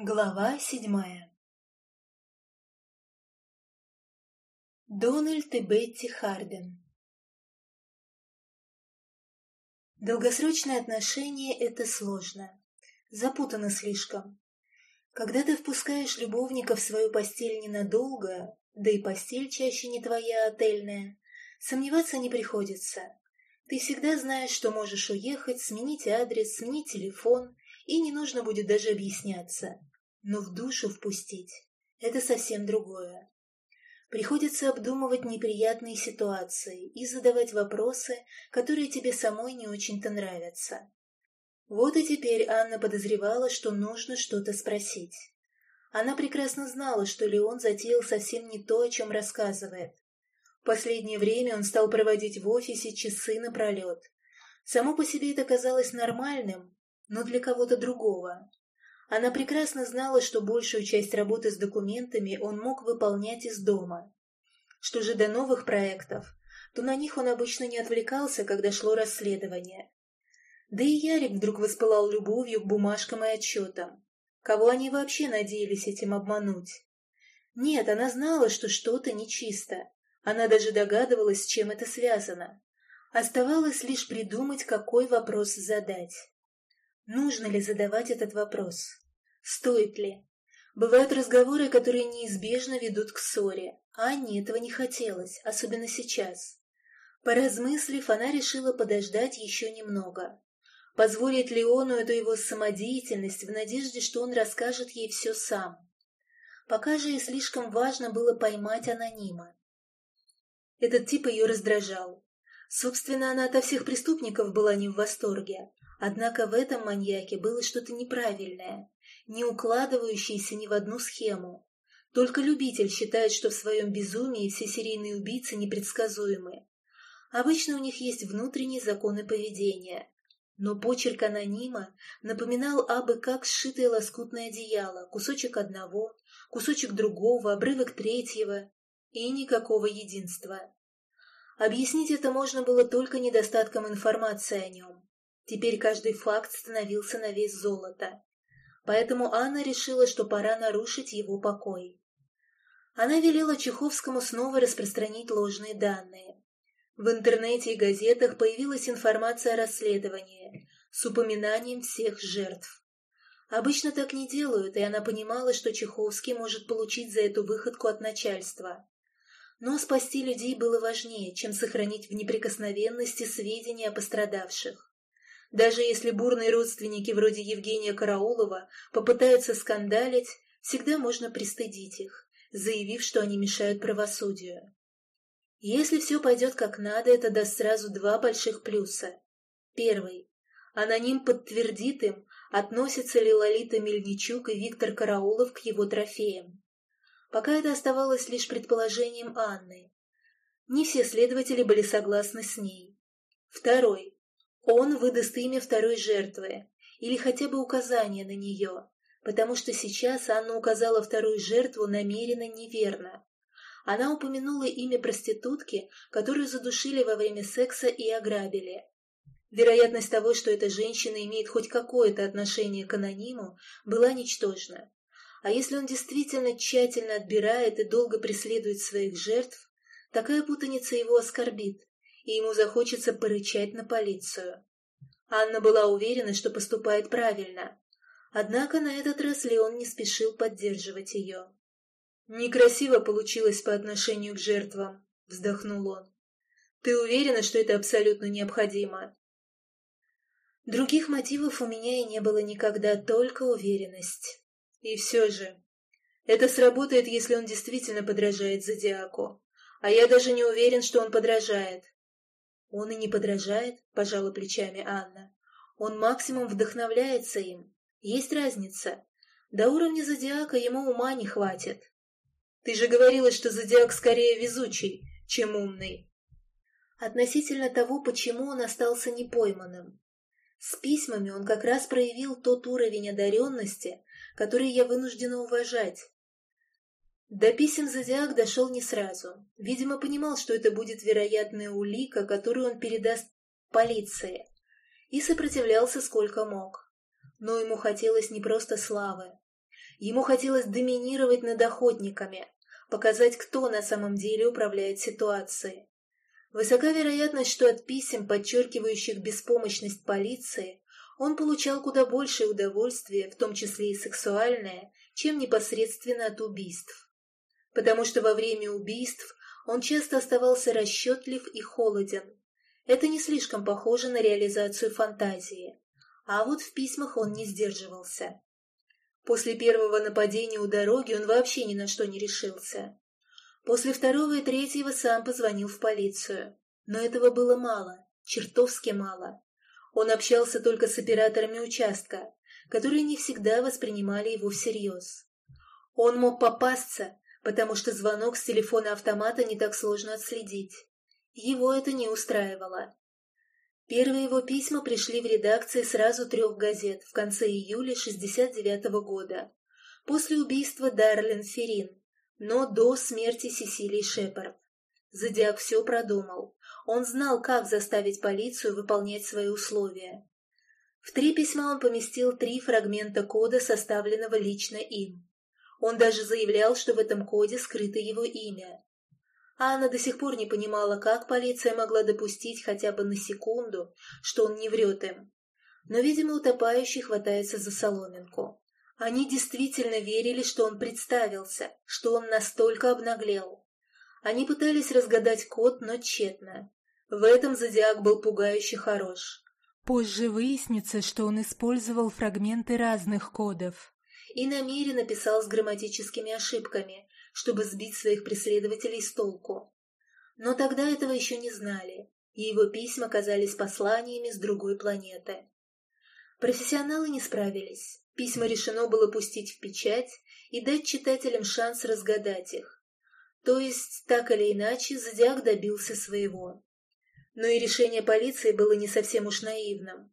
Глава седьмая Дональд и Бетти Харден Долгосрочные отношения — это сложно, запутано слишком. Когда ты впускаешь любовника в свою постель ненадолго, да и постель чаще не твоя отельная, сомневаться не приходится. Ты всегда знаешь, что можешь уехать, сменить адрес, сменить телефон, и не нужно будет даже объясняться. Но в душу впустить — это совсем другое. Приходится обдумывать неприятные ситуации и задавать вопросы, которые тебе самой не очень-то нравятся. Вот и теперь Анна подозревала, что нужно что-то спросить. Она прекрасно знала, что Леон затеял совсем не то, о чем рассказывает. В последнее время он стал проводить в офисе часы напролет. Само по себе это казалось нормальным, но для кого-то другого. Она прекрасно знала, что большую часть работы с документами он мог выполнять из дома. Что же до новых проектов, то на них он обычно не отвлекался, когда шло расследование. Да и Ярик вдруг воспылал любовью к бумажкам и отчетам. Кого они вообще надеялись этим обмануть? Нет, она знала, что что-то нечисто. Она даже догадывалась, с чем это связано. Оставалось лишь придумать, какой вопрос задать. Нужно ли задавать этот вопрос? Стоит ли? Бывают разговоры, которые неизбежно ведут к ссоре, а Анне этого не хотелось, особенно сейчас. Поразмыслив, она решила подождать еще немного. Позволит Леону эту его самодеятельность в надежде, что он расскажет ей все сам. Пока же ей слишком важно было поймать анонима. Этот тип ее раздражал. Собственно, она ото всех преступников была не в восторге, Однако в этом маньяке было что-то неправильное, не укладывающееся ни в одну схему. Только любитель считает, что в своем безумии все серийные убийцы непредсказуемы. Обычно у них есть внутренние законы поведения. Но почерк анонима напоминал абы как сшитое лоскутное одеяло, кусочек одного, кусочек другого, обрывок третьего, и никакого единства. Объяснить это можно было только недостатком информации о нем. Теперь каждый факт становился на вес золота. Поэтому Анна решила, что пора нарушить его покой. Она велела Чеховскому снова распространить ложные данные. В интернете и газетах появилась информация о расследовании с упоминанием всех жертв. Обычно так не делают, и она понимала, что Чеховский может получить за эту выходку от начальства. Но спасти людей было важнее, чем сохранить в неприкосновенности сведения о пострадавших. Даже если бурные родственники вроде Евгения Караулова попытаются скандалить, всегда можно пристыдить их, заявив, что они мешают правосудию. Если все пойдет как надо, это даст сразу два больших плюса. Первый. Аноним подтвердит им, относятся ли Лолита Мельничук и Виктор Караулов к его трофеям. Пока это оставалось лишь предположением Анны. Не все следователи были согласны с ней. Второй. Он выдаст имя второй жертвы или хотя бы указание на нее, потому что сейчас Анна указала вторую жертву намеренно неверно. Она упомянула имя проститутки, которую задушили во время секса и ограбили. Вероятность того, что эта женщина имеет хоть какое-то отношение к анониму, была ничтожна. А если он действительно тщательно отбирает и долго преследует своих жертв, такая путаница его оскорбит, и ему захочется порычать на полицию. Анна была уверена, что поступает правильно. Однако на этот раз Леон не спешил поддерживать ее. «Некрасиво получилось по отношению к жертвам», — вздохнул он. «Ты уверена, что это абсолютно необходимо?» Других мотивов у меня и не было никогда, только уверенность. И все же, это сработает, если он действительно подражает Зодиаку. А я даже не уверен, что он подражает. «Он и не подражает», — пожала плечами Анна. «Он максимум вдохновляется им. Есть разница. До уровня зодиака ему ума не хватит. Ты же говорила, что зодиак скорее везучий, чем умный». Относительно того, почему он остался непойманным. С письмами он как раз проявил тот уровень одаренности, который я вынуждена уважать. До писем Зодиак дошел не сразу. Видимо, понимал, что это будет вероятная улика, которую он передаст полиции. И сопротивлялся сколько мог. Но ему хотелось не просто славы. Ему хотелось доминировать над охотниками, показать, кто на самом деле управляет ситуацией. Высока вероятность, что от писем, подчеркивающих беспомощность полиции, он получал куда большее удовольствие, в том числе и сексуальное, чем непосредственно от убийств. Потому что во время убийств он часто оставался расчетлив и холоден. Это не слишком похоже на реализацию фантазии. А вот в письмах он не сдерживался. После первого нападения у дороги он вообще ни на что не решился. После второго и третьего сам позвонил в полицию. Но этого было мало, чертовски мало. Он общался только с операторами участка, которые не всегда воспринимали его всерьез. Он мог попасться, потому что звонок с телефона автомата не так сложно отследить. Его это не устраивало. Первые его письма пришли в редакции сразу трех газет в конце июля 69 -го года, после убийства Дарлин Ферин, но до смерти Сесилии Шепард. Зодиак все продумал. Он знал, как заставить полицию выполнять свои условия. В три письма он поместил три фрагмента кода, составленного лично им. Он даже заявлял, что в этом коде скрыто его имя. Анна до сих пор не понимала, как полиция могла допустить хотя бы на секунду, что он не врет им. Но, видимо, утопающий хватается за соломинку. Они действительно верили, что он представился, что он настолько обнаглел. Они пытались разгадать код, но тщетно. В этом зодиак был пугающе хорош. Позже выяснится, что он использовал фрагменты разных кодов. И намеренно писал с грамматическими ошибками, чтобы сбить своих преследователей с толку. Но тогда этого еще не знали, и его письма казались посланиями с другой планеты. Профессионалы не справились. Письма решено было пустить в печать и дать читателям шанс разгадать их. То есть, так или иначе, Зодиак добился своего. Но и решение полиции было не совсем уж наивным.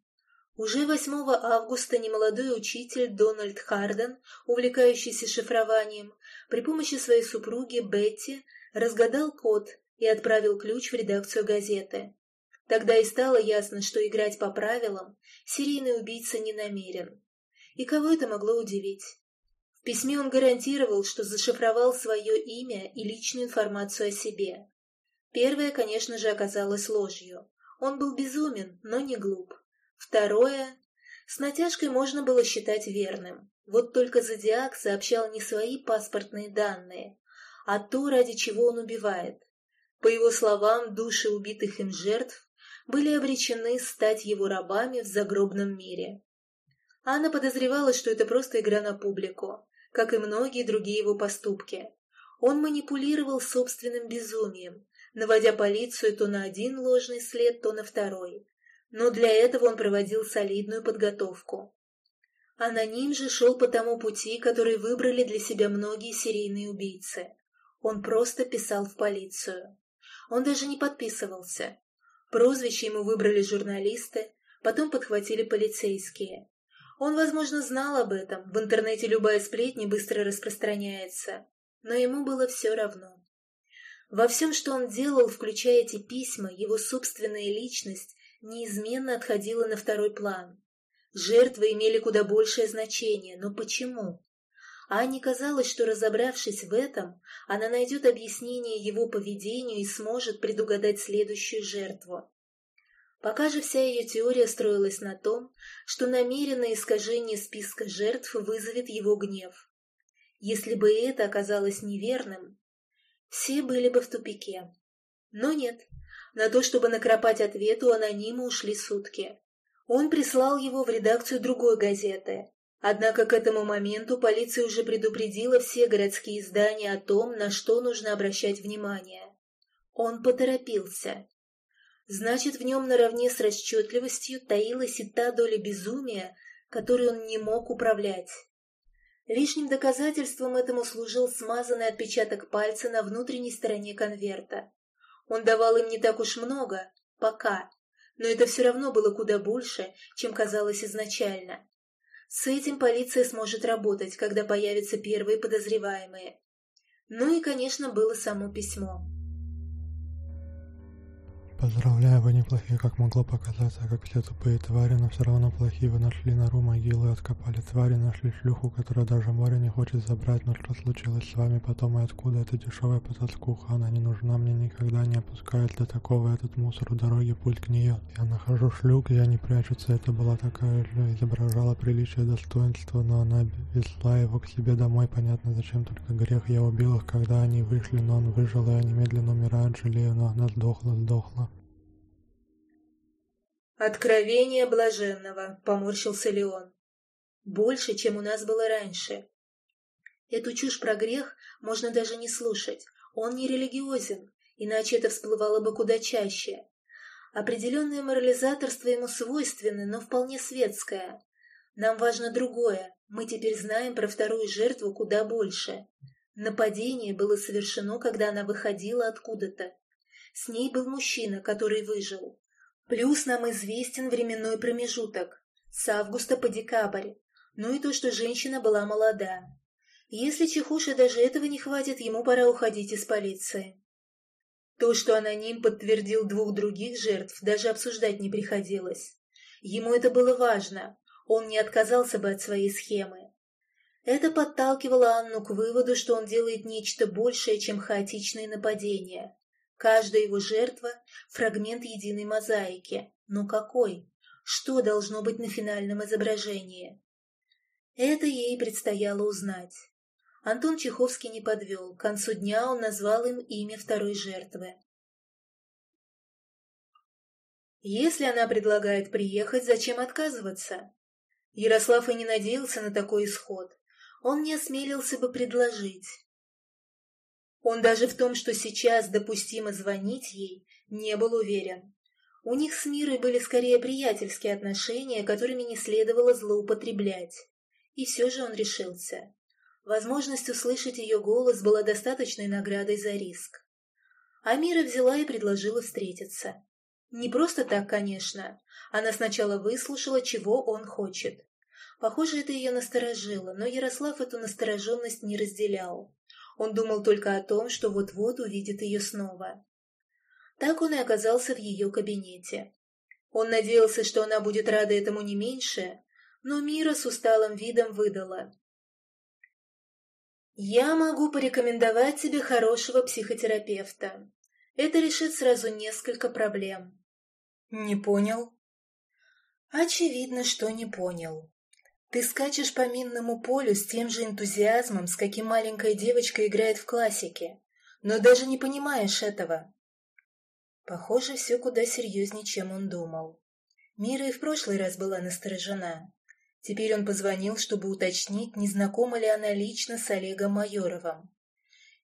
Уже 8 августа немолодой учитель Дональд Харден, увлекающийся шифрованием, при помощи своей супруги Бетти разгадал код и отправил ключ в редакцию газеты. Тогда и стало ясно, что играть по правилам серийный убийца не намерен. И кого это могло удивить? В письме он гарантировал, что зашифровал свое имя и личную информацию о себе. Первое, конечно же, оказалось ложью. Он был безумен, но не глуп. Второе. С натяжкой можно было считать верным. Вот только Зодиак сообщал не свои паспортные данные, а то, ради чего он убивает. По его словам, души убитых им жертв были обречены стать его рабами в загробном мире. Анна подозревала, что это просто игра на публику, как и многие другие его поступки. Он манипулировал собственным безумием, наводя полицию то на один ложный след, то на второй но для этого он проводил солидную подготовку. Аноним же шел по тому пути, который выбрали для себя многие серийные убийцы. Он просто писал в полицию. Он даже не подписывался. Прозвище ему выбрали журналисты, потом подхватили полицейские. Он, возможно, знал об этом, в интернете любая сплетня быстро распространяется, но ему было все равно. Во всем, что он делал, включая эти письма, его собственная личность неизменно отходила на второй план. Жертвы имели куда большее значение, но почему? Анне казалось, что, разобравшись в этом, она найдет объяснение его поведению и сможет предугадать следующую жертву. Пока же вся ее теория строилась на том, что намеренное искажение списка жертв вызовет его гнев. Если бы это оказалось неверным, все были бы в тупике. Но нет, на то, чтобы накропать ответ, у анонима ушли сутки. Он прислал его в редакцию другой газеты. Однако к этому моменту полиция уже предупредила все городские издания о том, на что нужно обращать внимание. Он поторопился. Значит, в нем наравне с расчетливостью таилась и та доля безумия, которой он не мог управлять. Лишним доказательством этому служил смазанный отпечаток пальца на внутренней стороне конверта. Он давал им не так уж много, пока, но это все равно было куда больше, чем казалось изначально. С этим полиция сможет работать, когда появятся первые подозреваемые. Ну и, конечно, было само письмо. Поздравляю, вы неплохие, как могло показаться, как все тупые твари, но все равно плохие. Вы нашли нору, могилы, откопали твари, нашли шлюху, которую даже море не хочет забрать. Но что случилось с вами потом и откуда эта дешевая потаскуха? Она не нужна мне никогда, не опускает для такого этот мусор у дороги, к нее. Я нахожу шлюк, я не прячусь, это была такая же, изображала приличие достоинства, но она везла его к себе домой, понятно зачем, только грех. Я убил их, когда они вышли, но он выжил, и они медленно умирают, жалею, но она сдохла, сдохла. «Откровение блаженного», — поморщился Леон. «Больше, чем у нас было раньше. Эту чушь про грех можно даже не слушать. Он не религиозен, иначе это всплывало бы куда чаще. Определенное морализаторство ему свойственно, но вполне светское. Нам важно другое. Мы теперь знаем про вторую жертву куда больше. Нападение было совершено, когда она выходила откуда-то. С ней был мужчина, который выжил. Плюс нам известен временной промежуток с августа по декабрь, ну и то, что женщина была молода. Если Чехуша даже этого не хватит, ему пора уходить из полиции. То, что аноним подтвердил двух других жертв, даже обсуждать не приходилось. Ему это было важно, он не отказался бы от своей схемы. Это подталкивало Анну к выводу, что он делает нечто большее, чем хаотичные нападения. Каждая его жертва — фрагмент единой мозаики. Но какой? Что должно быть на финальном изображении? Это ей предстояло узнать. Антон Чеховский не подвел. К концу дня он назвал им имя второй жертвы. Если она предлагает приехать, зачем отказываться? Ярослав и не надеялся на такой исход. Он не осмелился бы предложить. Он даже в том, что сейчас допустимо звонить ей, не был уверен. У них с Мирой были скорее приятельские отношения, которыми не следовало злоупотреблять. И все же он решился. Возможность услышать ее голос была достаточной наградой за риск. А Мира взяла и предложила встретиться. Не просто так, конечно. Она сначала выслушала, чего он хочет. Похоже, это ее насторожило, но Ярослав эту настороженность не разделял. Он думал только о том, что вот-вот увидит ее снова. Так он и оказался в ее кабинете. Он надеялся, что она будет рада этому не меньше, но Мира с усталым видом выдала. «Я могу порекомендовать тебе хорошего психотерапевта. Это решит сразу несколько проблем». «Не понял?» «Очевидно, что не понял. Ты скачешь по минному полю с тем же энтузиазмом, с каким маленькая девочка играет в классике, но даже не понимаешь этого. Похоже, все куда серьезнее, чем он думал. Мира и в прошлый раз была насторожена. Теперь он позвонил, чтобы уточнить, не знакома ли она лично с Олегом Майоровым.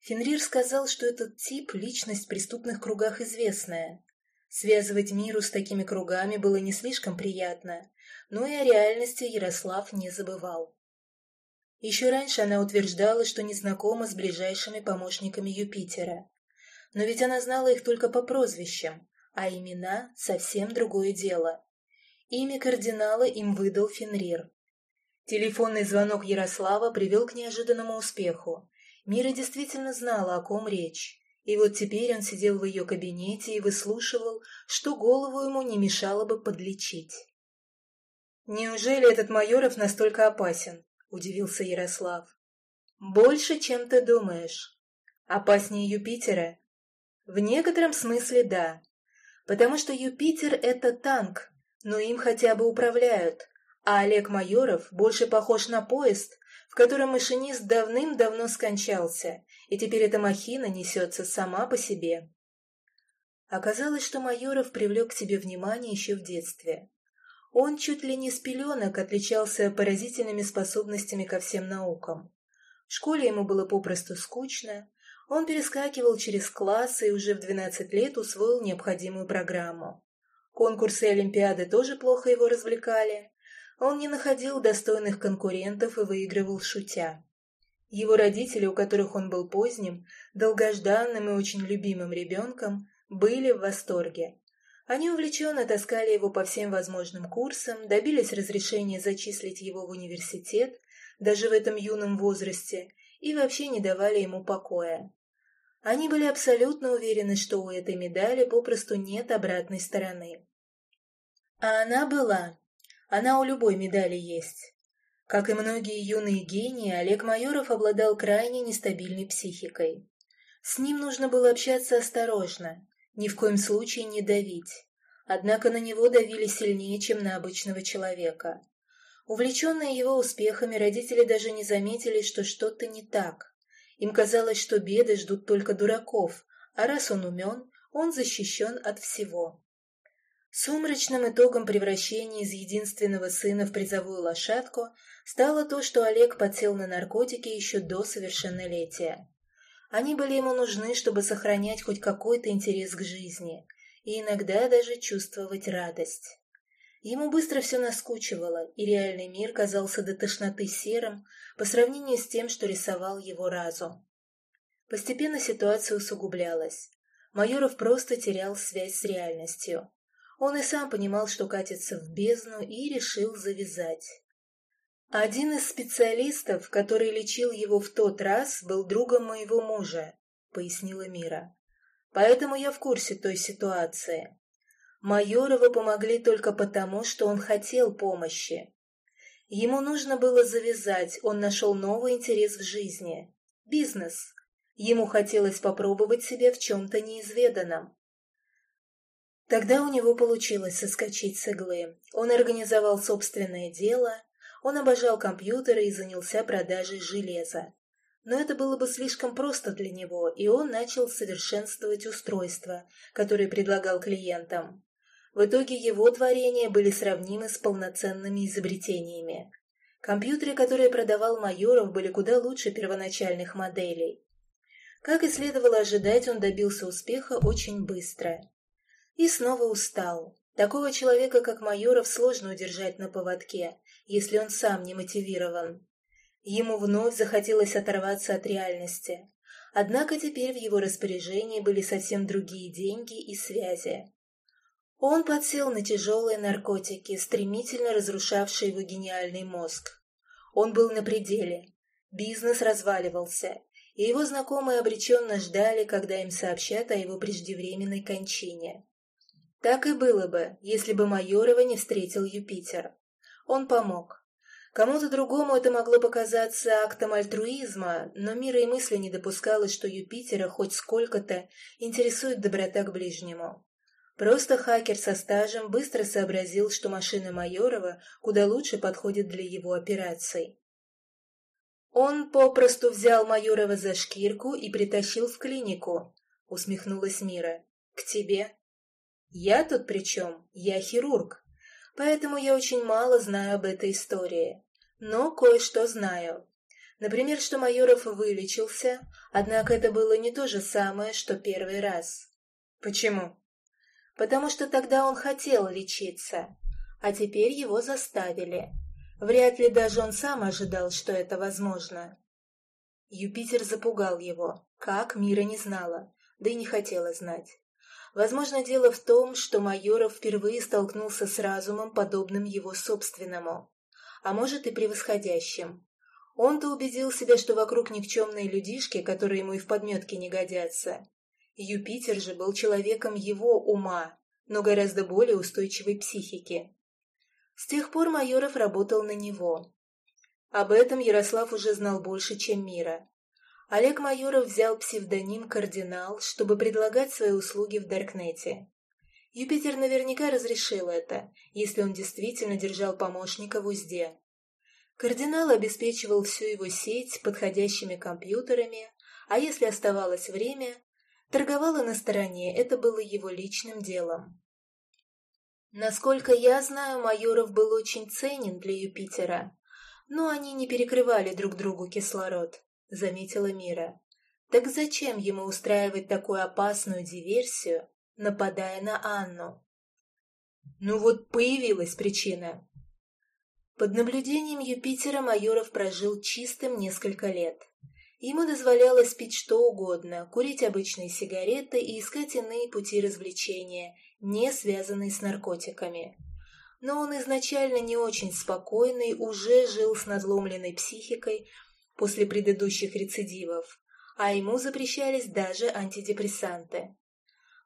Фенрир сказал, что этот тип – личность в преступных кругах известная. Связывать миру с такими кругами было не слишком приятно, но и о реальности Ярослав не забывал. Еще раньше она утверждала, что не знакома с ближайшими помощниками Юпитера. Но ведь она знала их только по прозвищам, а имена — совсем другое дело. Имя кардинала им выдал Фенрир. Телефонный звонок Ярослава привел к неожиданному успеху. Мира действительно знала, о ком речь. И вот теперь он сидел в ее кабинете и выслушивал, что голову ему не мешало бы подлечить. «Неужели этот Майоров настолько опасен?» – удивился Ярослав. «Больше, чем ты думаешь. Опаснее Юпитера?» «В некотором смысле да. Потому что Юпитер – это танк, но им хотя бы управляют, а Олег Майоров больше похож на поезд, в котором машинист давным-давно скончался, и теперь эта махина несется сама по себе. Оказалось, что Майоров привлек к себе внимание еще в детстве. Он чуть ли не с пеленок отличался поразительными способностями ко всем наукам. В школе ему было попросту скучно, он перескакивал через классы и уже в 12 лет усвоил необходимую программу. Конкурсы и олимпиады тоже плохо его развлекали. Он не находил достойных конкурентов и выигрывал шутя. Его родители, у которых он был поздним, долгожданным и очень любимым ребенком, были в восторге. Они увлеченно таскали его по всем возможным курсам, добились разрешения зачислить его в университет, даже в этом юном возрасте, и вообще не давали ему покоя. Они были абсолютно уверены, что у этой медали попросту нет обратной стороны. А она была. Она у любой медали есть. Как и многие юные гении, Олег Майоров обладал крайне нестабильной психикой. С ним нужно было общаться осторожно, ни в коем случае не давить. Однако на него давили сильнее, чем на обычного человека. Увлеченные его успехами, родители даже не заметили, что что-то не так. Им казалось, что беды ждут только дураков, а раз он умен, он защищен от всего. Сумрачным итогом превращения из единственного сына в призовую лошадку стало то, что Олег подсел на наркотики еще до совершеннолетия. Они были ему нужны, чтобы сохранять хоть какой-то интерес к жизни и иногда даже чувствовать радость. Ему быстро все наскучивало, и реальный мир казался до тошноты серым по сравнению с тем, что рисовал его разум. Постепенно ситуация усугублялась. Майоров просто терял связь с реальностью. Он и сам понимал, что катится в бездну, и решил завязать. Один из специалистов, который лечил его в тот раз, был другом моего мужа, пояснила Мира. Поэтому я в курсе той ситуации. Майорову помогли только потому, что он хотел помощи. Ему нужно было завязать, он нашел новый интерес в жизни. Бизнес. Ему хотелось попробовать себя в чем-то неизведанном. Тогда у него получилось соскочить с иглы. Он организовал собственное дело, он обожал компьютеры и занялся продажей железа. Но это было бы слишком просто для него, и он начал совершенствовать устройства, которые предлагал клиентам. В итоге его творения были сравнимы с полноценными изобретениями. Компьютеры, которые продавал Майоров, были куда лучше первоначальных моделей. Как и следовало ожидать, он добился успеха очень быстро. И снова устал. Такого человека, как Майоров, сложно удержать на поводке, если он сам не мотивирован. Ему вновь захотелось оторваться от реальности. Однако теперь в его распоряжении были совсем другие деньги и связи. Он подсел на тяжелые наркотики, стремительно разрушавшие его гениальный мозг. Он был на пределе. Бизнес разваливался, и его знакомые обреченно ждали, когда им сообщат о его преждевременной кончине. Так и было бы, если бы Майорова не встретил Юпитер. Он помог. Кому-то другому это могло показаться актом альтруизма, но мира и мысли не допускала, что Юпитера хоть сколько-то интересует доброта к ближнему. Просто хакер со стажем быстро сообразил, что машина Майорова куда лучше подходит для его операций. Он попросту взял Майорова за шкирку и притащил в клинику, усмехнулась Мира. К тебе. Я тут при чем? Я хирург. Поэтому я очень мало знаю об этой истории. Но кое-что знаю. Например, что Майоров вылечился, однако это было не то же самое, что первый раз. Почему? Потому что тогда он хотел лечиться, а теперь его заставили. Вряд ли даже он сам ожидал, что это возможно. Юпитер запугал его. Как, Мира не знала, да и не хотела знать. Возможно, дело в том, что Майоров впервые столкнулся с разумом, подобным его собственному, а может и превосходящим. Он-то убедил себя, что вокруг никчемные людишки, которые ему и в подметке не годятся. Юпитер же был человеком его ума, но гораздо более устойчивой психики. С тех пор Майоров работал на него. Об этом Ярослав уже знал больше, чем Мира. Олег Майоров взял псевдоним «Кардинал», чтобы предлагать свои услуги в Даркнете. Юпитер наверняка разрешил это, если он действительно держал помощника в узде. Кардинал обеспечивал всю его сеть подходящими компьютерами, а если оставалось время, торговал и на стороне, это было его личным делом. Насколько я знаю, Майоров был очень ценен для Юпитера, но они не перекрывали друг другу кислород. — заметила Мира. «Так зачем ему устраивать такую опасную диверсию, нападая на Анну?» «Ну вот появилась причина». Под наблюдением Юпитера Майоров прожил чистым несколько лет. Ему дозволялось пить что угодно, курить обычные сигареты и искать иные пути развлечения, не связанные с наркотиками. Но он изначально не очень спокойный, уже жил с надломленной психикой, после предыдущих рецидивов, а ему запрещались даже антидепрессанты.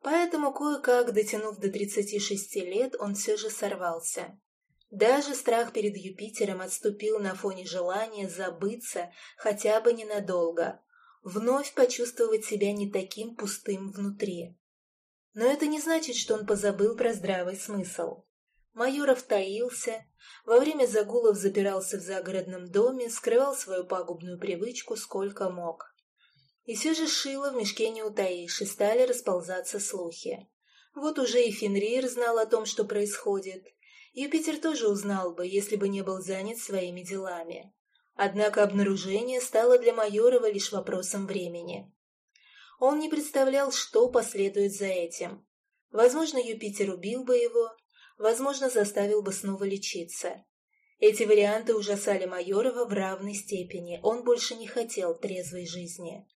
Поэтому, кое-как дотянув до 36 лет, он все же сорвался. Даже страх перед Юпитером отступил на фоне желания забыться хотя бы ненадолго, вновь почувствовать себя не таким пустым внутри. Но это не значит, что он позабыл про здравый смысл. Майоров таился, во время загулов запирался в загородном доме, скрывал свою пагубную привычку сколько мог. И все же шило в мешке не утаишь, и стали расползаться слухи. Вот уже и Фенрир знал о том, что происходит. Юпитер тоже узнал бы, если бы не был занят своими делами. Однако обнаружение стало для Майорова лишь вопросом времени. Он не представлял, что последует за этим. Возможно, Юпитер убил бы его, возможно, заставил бы снова лечиться. Эти варианты ужасали Майорова в равной степени, он больше не хотел трезвой жизни.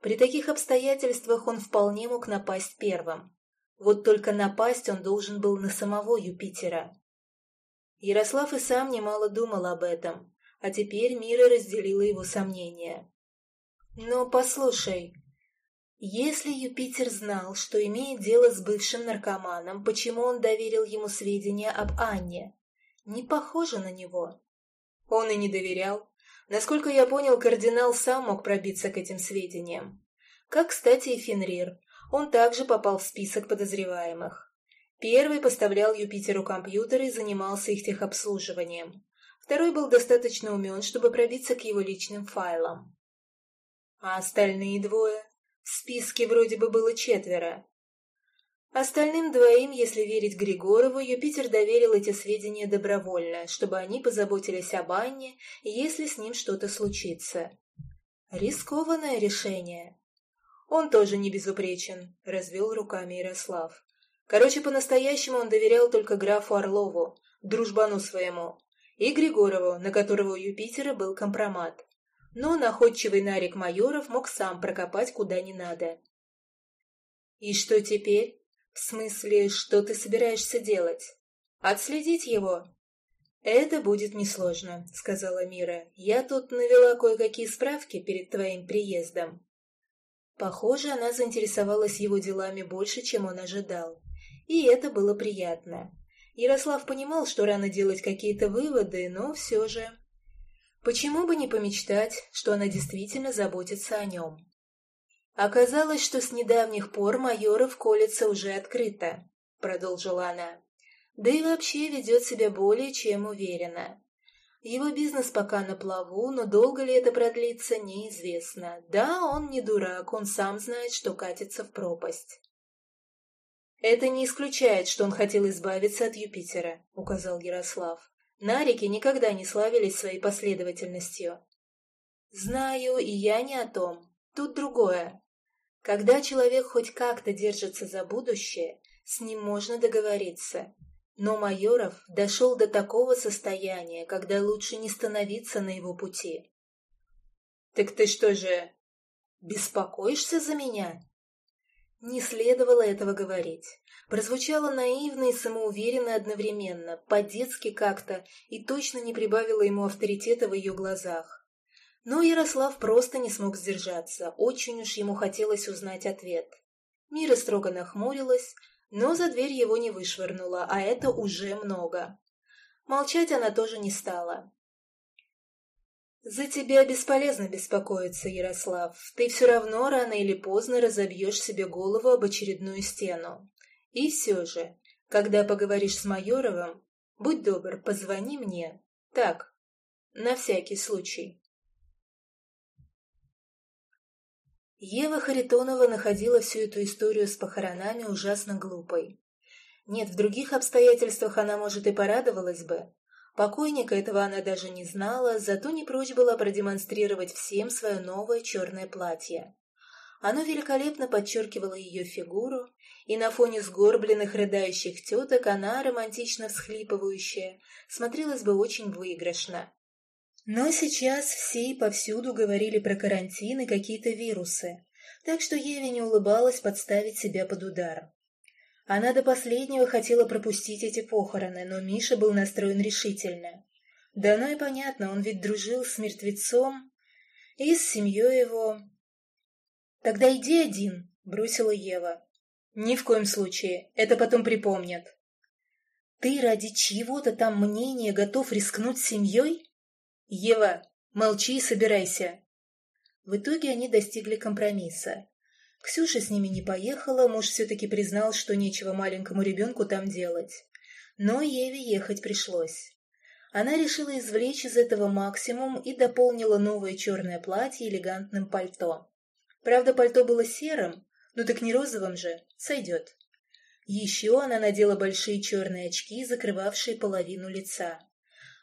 При таких обстоятельствах он вполне мог напасть первым. Вот только напасть он должен был на самого Юпитера. Ярослав и сам немало думал об этом, а теперь Мира разделила его сомнения. «Но послушай, если Юпитер знал, что имеет дело с бывшим наркоманом, почему он доверил ему сведения об Анне? Не похоже на него». Он и не доверял. Насколько я понял, кардинал сам мог пробиться к этим сведениям. Как, кстати, и Фенрир. Он также попал в список подозреваемых. Первый поставлял Юпитеру компьютеры и занимался их техобслуживанием. Второй был достаточно умен, чтобы пробиться к его личным файлам. А остальные двое? В списке вроде бы было четверо. Остальным двоим, если верить Григорову, Юпитер доверил эти сведения добровольно, чтобы они позаботились об Анне, если с ним что-то случится. Рискованное решение. Он тоже не безупречен, развел руками Ярослав. Короче, по-настоящему он доверял только графу Орлову, дружбану своему, и Григорову, на которого у Юпитера был компромат. Но находчивый нарик майоров мог сам прокопать куда не надо. «И что теперь? В смысле, что ты собираешься делать? Отследить его?» «Это будет несложно», — сказала Мира. «Я тут навела кое-какие справки перед твоим приездом. Похоже, она заинтересовалась его делами больше, чем он ожидал. И это было приятно. Ярослав понимал, что рано делать какие-то выводы, но все же... Почему бы не помечтать, что она действительно заботится о нем? Оказалось, что с недавних пор Майоров колется уже открыто, продолжила она. Да и вообще ведет себя более чем уверенно. Его бизнес пока на плаву, но долго ли это продлится, неизвестно. Да, он не дурак, он сам знает, что катится в пропасть. «Это не исключает, что он хотел избавиться от Юпитера», — указал Ярослав. «Нарики никогда не славились своей последовательностью». «Знаю, и я не о том. Тут другое. Когда человек хоть как-то держится за будущее, с ним можно договориться. Но Майоров дошел до такого состояния, когда лучше не становиться на его пути. «Так ты что же, беспокоишься за меня?» Не следовало этого говорить. Прозвучало наивно и самоуверенно одновременно, по-детски как-то, и точно не прибавило ему авторитета в ее глазах. Но Ярослав просто не смог сдержаться, очень уж ему хотелось узнать ответ. Мира строго нахмурилась, но за дверь его не вышвырнула, а это уже много. Молчать она тоже не стала. «За тебя бесполезно беспокоиться, Ярослав. Ты все равно рано или поздно разобьешь себе голову об очередную стену. И все же, когда поговоришь с Майоровым, будь добр, позвони мне. Так, на всякий случай». Ева Харитонова находила всю эту историю с похоронами ужасно глупой. Нет, в других обстоятельствах она, может, и порадовалась бы. Покойника этого она даже не знала, зато не прочь была продемонстрировать всем свое новое черное платье. Оно великолепно подчеркивало ее фигуру, и на фоне сгорбленных рыдающих теток она, романтично всхлипывающая, смотрелась бы очень выигрышно. Но сейчас все и повсюду говорили про карантин и какие-то вирусы, так что Еве не улыбалась подставить себя под удар. Она до последнего хотела пропустить эти похороны, но Миша был настроен решительно. Да ну и понятно, он ведь дружил с мертвецом и с семьей его. «Тогда иди один», — бросила Ева. «Ни в коем случае, это потом припомнят». «Ты ради чьего-то там мнения готов рискнуть семьей?» «Ева, молчи и собирайся». В итоге они достигли компромисса. Ксюша с ними не поехала, муж все-таки признал, что нечего маленькому ребенку там делать. Но Еве ехать пришлось. Она решила извлечь из этого максимум и дополнила новое черное платье элегантным пальто. Правда, пальто было серым, ну так не розовым же, сойдет. Еще она надела большие черные очки, закрывавшие половину лица.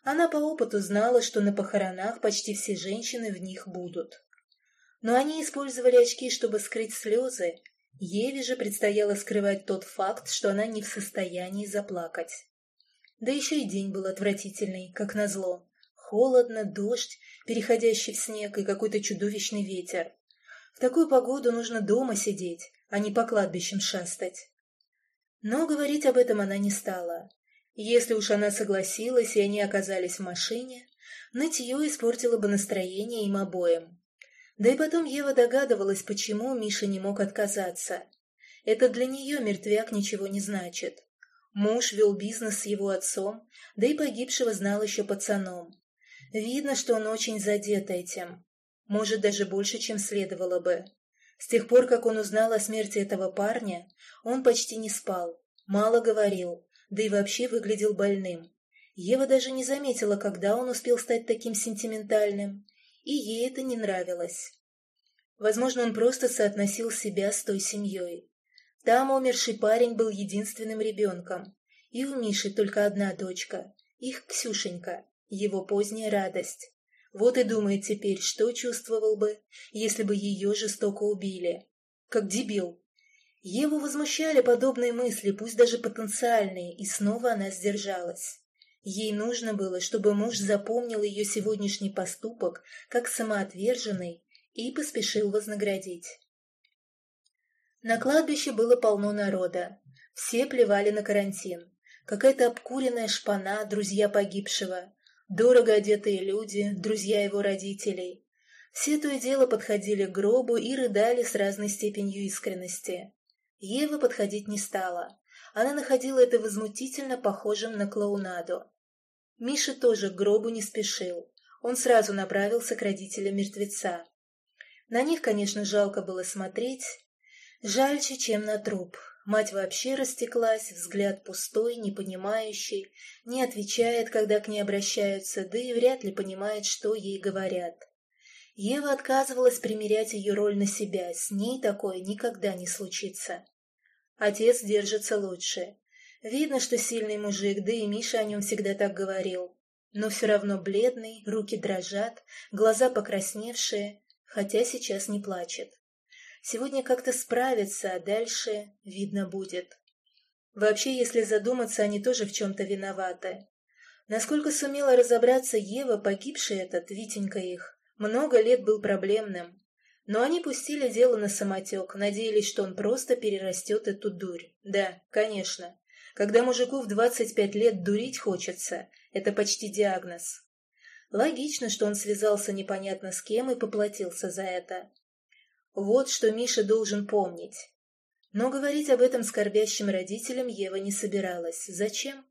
Она по опыту знала, что на похоронах почти все женщины в них будут но они использовали очки, чтобы скрыть слезы. Еве же предстояло скрывать тот факт, что она не в состоянии заплакать. Да еще и день был отвратительный, как назло. Холодно, дождь, переходящий в снег и какой-то чудовищный ветер. Такую погоду нужно дома сидеть, а не по кладбищам шастать. Но говорить об этом она не стала. Если уж она согласилась, и они оказались в машине, нытье испортило бы настроение им обоим. Да и потом Ева догадывалась, почему Миша не мог отказаться. Это для нее мертвяк ничего не значит. Муж вел бизнес с его отцом, да и погибшего знал еще пацаном. Видно, что он очень задет этим. Может, даже больше, чем следовало бы. С тех пор, как он узнал о смерти этого парня, он почти не спал, мало говорил, да и вообще выглядел больным. Ева даже не заметила, когда он успел стать таким сентиментальным и ей это не нравилось. Возможно, он просто соотносил себя с той семьей. Там умерший парень был единственным ребенком, и у Миши только одна дочка, их Ксюшенька, его поздняя радость. Вот и думает теперь, что чувствовал бы, если бы ее жестоко убили. Как дебил. Еву возмущали подобные мысли, пусть даже потенциальные, и снова она сдержалась. Ей нужно было, чтобы муж запомнил ее сегодняшний поступок как самоотверженный и поспешил вознаградить. На кладбище было полно народа. Все плевали на карантин. Какая-то обкуренная шпана, друзья погибшего, дорого одетые люди, друзья его родителей. Все то и дело подходили к гробу и рыдали с разной степенью искренности. Ева подходить не стала. Она находила это возмутительно похожим на клоунаду. Миша тоже к гробу не спешил. Он сразу направился к родителям мертвеца. На них, конечно, жалко было смотреть. Жальче, чем на труп. Мать вообще растеклась, взгляд пустой, непонимающий, не отвечает, когда к ней обращаются, да и вряд ли понимает, что ей говорят. Ева отказывалась примерять ее роль на себя, с ней такое никогда не случится. Отец держится лучше. Видно, что сильный мужик, да и Миша о нем всегда так говорил. Но все равно бледный, руки дрожат, глаза покрасневшие, хотя сейчас не плачет. Сегодня как-то справится, а дальше видно будет. Вообще, если задуматься, они тоже в чем-то виноваты. Насколько сумела разобраться Ева, погибший этот, Витенька их, много лет был проблемным. Но они пустили дело на самотек, надеялись, что он просто перерастет эту дурь. Да, конечно. Когда мужику в 25 лет дурить хочется, это почти диагноз. Логично, что он связался непонятно с кем и поплатился за это. Вот что Миша должен помнить. Но говорить об этом скорбящим родителям Ева не собиралась. Зачем?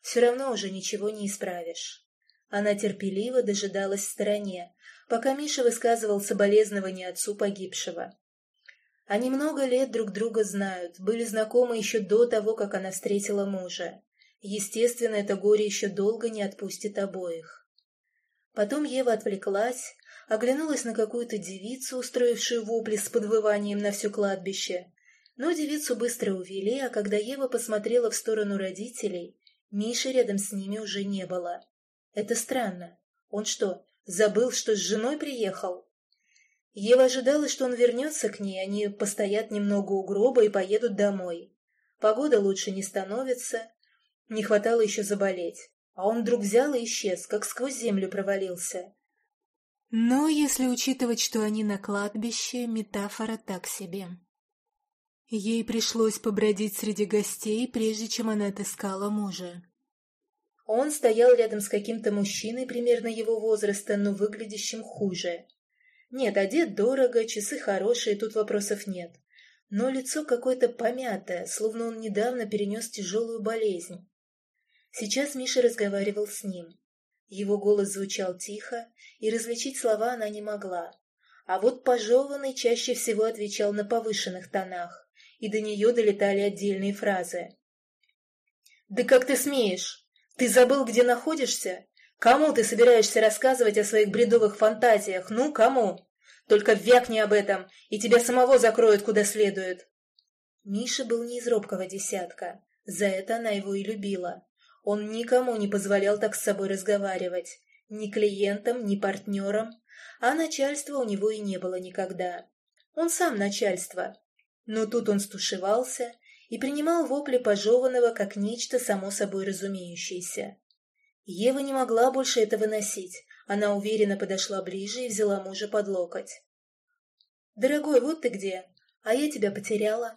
Все равно уже ничего не исправишь. Она терпеливо дожидалась в стороне, пока Миша высказывал соболезнования отцу погибшего. Они много лет друг друга знают, были знакомы еще до того, как она встретила мужа. Естественно, это горе еще долго не отпустит обоих. Потом Ева отвлеклась, оглянулась на какую-то девицу, устроившую вопли с подвыванием на все кладбище. Но девицу быстро увели, а когда Ева посмотрела в сторону родителей, Миши рядом с ними уже не было. Это странно. Он что, забыл, что с женой приехал? Ева ожидала, что он вернется к ней, они постоят немного у гроба и поедут домой. Погода лучше не становится. Не хватало еще заболеть. А он вдруг взял и исчез, как сквозь землю провалился. Но если учитывать, что они на кладбище, метафора так себе. Ей пришлось побродить среди гостей, прежде чем она отыскала мужа. Он стоял рядом с каким-то мужчиной примерно его возраста, но выглядящим хуже. Нет, одет дорого, часы хорошие, тут вопросов нет. Но лицо какое-то помятое, словно он недавно перенес тяжелую болезнь. Сейчас Миша разговаривал с ним. Его голос звучал тихо, и различить слова она не могла. А вот пожеванный чаще всего отвечал на повышенных тонах, и до нее долетали отдельные фразы. «Да как ты смеешь? Ты забыл, где находишься? Кому ты собираешься рассказывать о своих бредовых фантазиях? Ну, кому? Только вякни об этом, и тебя самого закроют куда следует». Миша был не из робкого десятка. За это она его и любила. Он никому не позволял так с собой разговаривать. Ни клиентам, ни партнерам. А начальства у него и не было никогда. Он сам начальство. Но тут он стушевался и принимал вопли пожеванного как нечто само собой разумеющееся. Ева не могла больше этого носить. Она уверенно подошла ближе и взяла мужа под локоть. «Дорогой, вот ты где, а я тебя потеряла».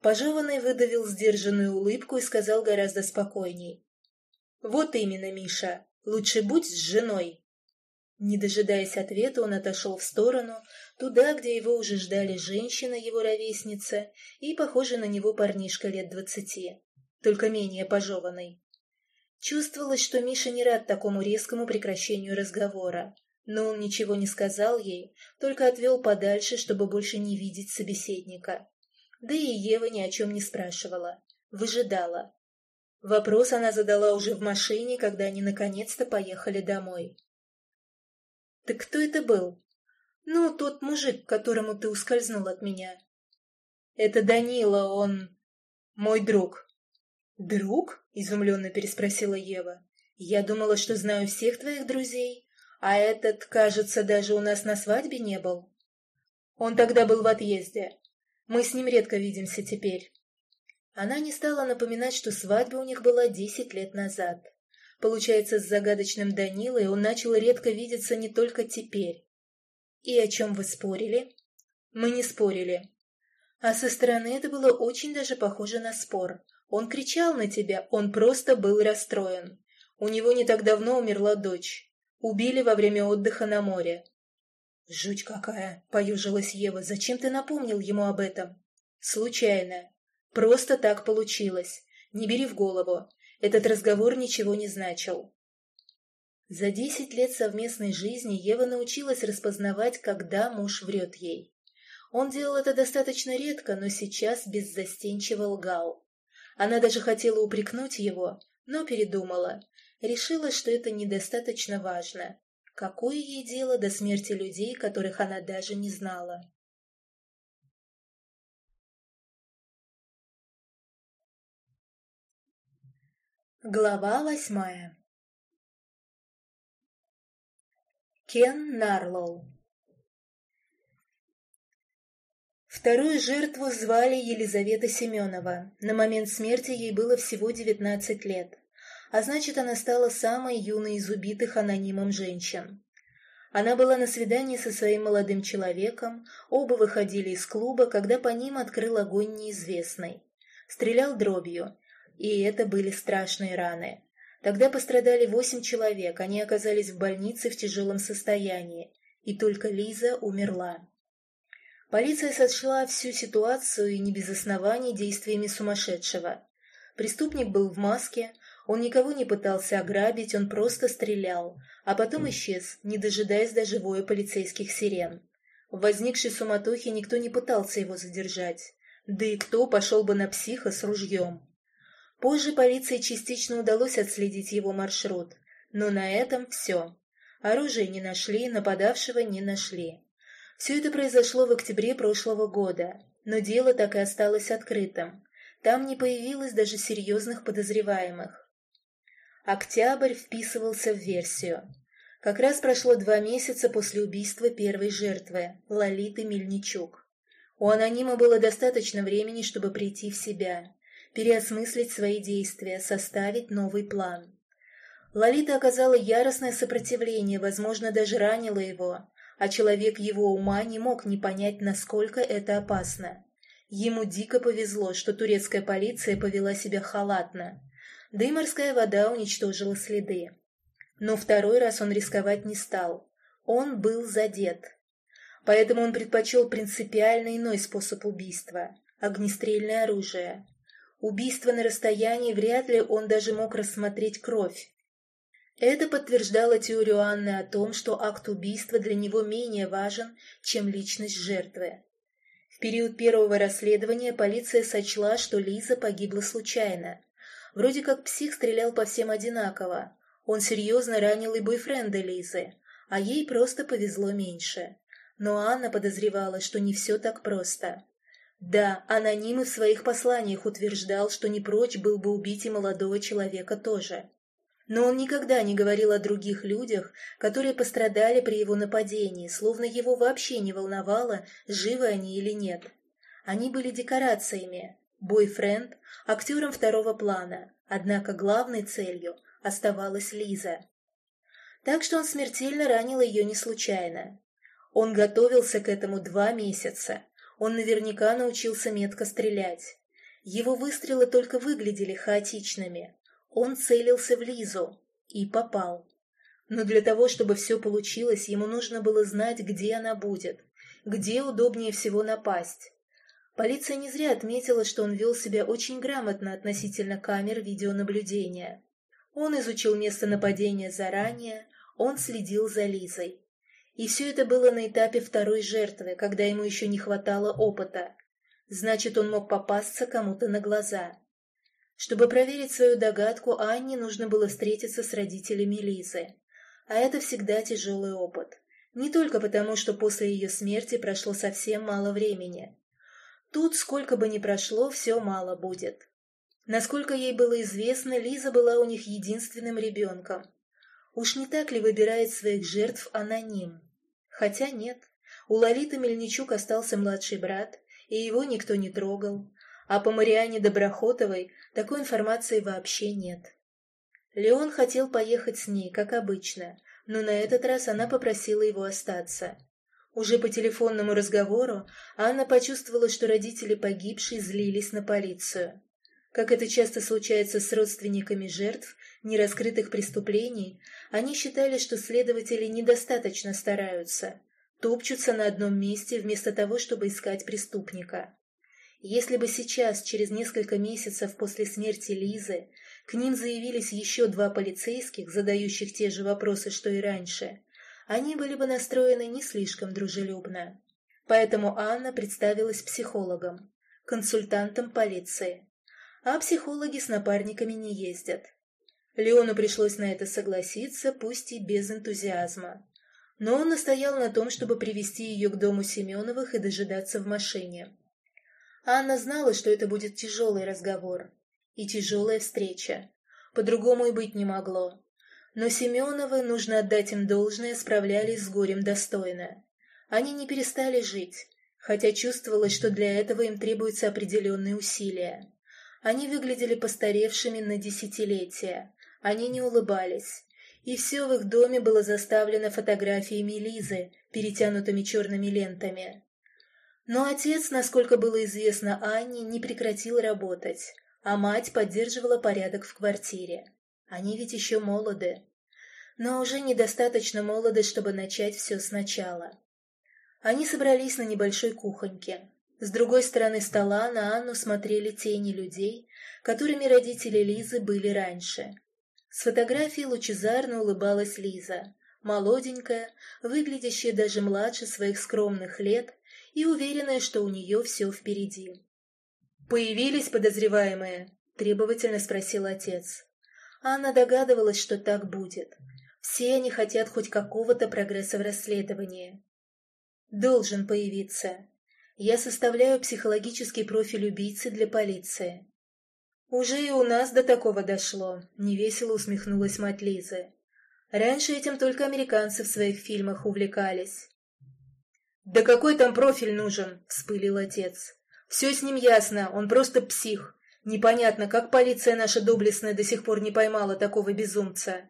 Пожеванный выдавил сдержанную улыбку и сказал гораздо спокойней. «Вот именно, Миша, лучше будь с женой». Не дожидаясь ответа, он отошел в сторону, туда, где его уже ждали женщина, его ровесница, и похожий на него парнишка лет двадцати, только менее пожеванный. Чувствовалось, что Миша не рад такому резкому прекращению разговора, но он ничего не сказал ей, только отвел подальше, чтобы больше не видеть собеседника. Да и Ева ни о чем не спрашивала, выжидала. Вопрос она задала уже в машине, когда они наконец-то поехали домой. «Так кто это был?» «Ну, тот мужик, которому ты ускользнул от меня». «Это Данила, он... мой друг». «Друг?» — изумленно переспросила Ева. «Я думала, что знаю всех твоих друзей, а этот, кажется, даже у нас на свадьбе не был». «Он тогда был в отъезде. Мы с ним редко видимся теперь». Она не стала напоминать, что свадьба у них была десять лет назад. Получается, с загадочным Данилой он начал редко видеться не только теперь. «И о чем вы спорили?» «Мы не спорили». А со стороны это было очень даже похоже на спор. Он кричал на тебя, он просто был расстроен. У него не так давно умерла дочь. Убили во время отдыха на море. «Жуть какая!» — поюжилась Ева. «Зачем ты напомнил ему об этом?» «Случайно. Просто так получилось. Не бери в голову. Этот разговор ничего не значил». За десять лет совместной жизни Ева научилась распознавать, когда муж врет ей. Он делал это достаточно редко, но сейчас беззастенчиво лгал. Она даже хотела упрекнуть его, но передумала. Решила, что это недостаточно важно. Какое ей дело до смерти людей, которых она даже не знала? Глава восьмая Кен Нарлоу Вторую жертву звали Елизавета Семенова. На момент смерти ей было всего девятнадцать лет а значит, она стала самой юной из убитых анонимом женщин. Она была на свидании со своим молодым человеком, оба выходили из клуба, когда по ним открыл огонь неизвестный. Стрелял дробью, и это были страшные раны. Тогда пострадали восемь человек, они оказались в больнице в тяжелом состоянии, и только Лиза умерла. Полиция сочла всю ситуацию и не без оснований действиями сумасшедшего. Преступник был в маске, он никого не пытался ограбить, он просто стрелял, а потом исчез, не дожидаясь даже воя полицейских сирен. В возникшей суматохе никто не пытался его задержать. Да и кто пошел бы на психа с ружьем? Позже полиции частично удалось отследить его маршрут, но на этом все. Оружие не нашли, нападавшего не нашли. Все это произошло в октябре прошлого года, но дело так и осталось открытым. Там не появилось даже серьезных подозреваемых. Октябрь вписывался в версию. Как раз прошло два месяца после убийства первой жертвы, Лолиты Мельничук. У анонима было достаточно времени, чтобы прийти в себя, переосмыслить свои действия, составить новый план. Лолита оказала яростное сопротивление, возможно, даже ранила его, а человек его ума не мог не понять, насколько это опасно. Ему дико повезло, что турецкая полиция повела себя халатно, да и морская вода уничтожила следы. Но второй раз он рисковать не стал. Он был задет. Поэтому он предпочел принципиально иной способ убийства – огнестрельное оружие. Убийство на расстоянии вряд ли он даже мог рассмотреть кровь. Это подтверждало теорию Анны о том, что акт убийства для него менее важен, чем личность жертвы. В период первого расследования полиция сочла, что Лиза погибла случайно. Вроде как псих стрелял по всем одинаково. Он серьезно ранил и бойфренда Лизы, а ей просто повезло меньше. Но Анна подозревала, что не все так просто. Да, аноним в своих посланиях утверждал, что не прочь был бы убить и молодого человека тоже. Но он никогда не говорил о других людях, которые пострадали при его нападении, словно его вообще не волновало, живы они или нет. Они были декорациями, бойфренд, актером второго плана, однако главной целью оставалась Лиза. Так что он смертельно ранил ее не случайно. Он готовился к этому два месяца. Он наверняка научился метко стрелять. Его выстрелы только выглядели хаотичными. Он целился в Лизу и попал. Но для того, чтобы все получилось, ему нужно было знать, где она будет, где удобнее всего напасть. Полиция не зря отметила, что он вел себя очень грамотно относительно камер видеонаблюдения. Он изучил место нападения заранее, он следил за Лизой. И все это было на этапе второй жертвы, когда ему еще не хватало опыта. Значит, он мог попасться кому-то на глаза. Чтобы проверить свою догадку, Анне нужно было встретиться с родителями Лизы. А это всегда тяжелый опыт. Не только потому, что после ее смерти прошло совсем мало времени. Тут, сколько бы ни прошло, все мало будет. Насколько ей было известно, Лиза была у них единственным ребенком. Уж не так ли выбирает своих жертв аноним? Хотя нет, у Лолиты Мельничук остался младший брат, и его никто не трогал, а по Мариане Доброхотовой такой информации вообще нет. Леон хотел поехать с ней, как обычно, но на этот раз она попросила его остаться. Уже по телефонному разговору Анна почувствовала, что родители погибшей злились на полицию. Как это часто случается с родственниками жертв нераскрытых преступлений, они считали, что следователи недостаточно стараются, топчутся на одном месте вместо того, чтобы искать преступника. Если бы сейчас, через несколько месяцев после смерти Лизы, к ним заявились еще два полицейских, задающих те же вопросы, что и раньше, они были бы настроены не слишком дружелюбно. Поэтому Анна представилась психологом, консультантом полиции. А психологи с напарниками не ездят. Леону пришлось на это согласиться, пусть и без энтузиазма. Но он настоял на том, чтобы привести ее к дому Семеновых и дожидаться в машине. Анна знала, что это будет тяжелый разговор и тяжелая встреча. По-другому и быть не могло. Но Семеновы, нужно отдать им должное, справлялись с горем достойно. Они не перестали жить, хотя чувствовалось, что для этого им требуются определенные усилия. Они выглядели постаревшими на десятилетия, они не улыбались. И все в их доме было заставлено фотографиями Лизы, перетянутыми черными лентами. Но отец, насколько было известно Анне, не прекратил работать, а мать поддерживала порядок в квартире. Они ведь еще молоды. Но уже недостаточно молоды, чтобы начать все сначала. Они собрались на небольшой кухоньке. С другой стороны стола на Анну смотрели тени людей, которыми родители Лизы были раньше. С фотографии лучезарно улыбалась Лиза, молоденькая, выглядящая даже младше своих скромных лет и уверенная, что у нее все впереди. «Появились подозреваемые?» – требовательно спросил отец. Анна догадывалась, что так будет. Все они хотят хоть какого-то прогресса в расследовании. «Должен появиться. Я составляю психологический профиль убийцы для полиции. «Уже и у нас до такого дошло», — невесело усмехнулась мать Лизы. «Раньше этим только американцы в своих фильмах увлекались». «Да какой там профиль нужен?» — вспылил отец. «Все с ним ясно, он просто псих. Непонятно, как полиция наша доблестная до сих пор не поймала такого безумца».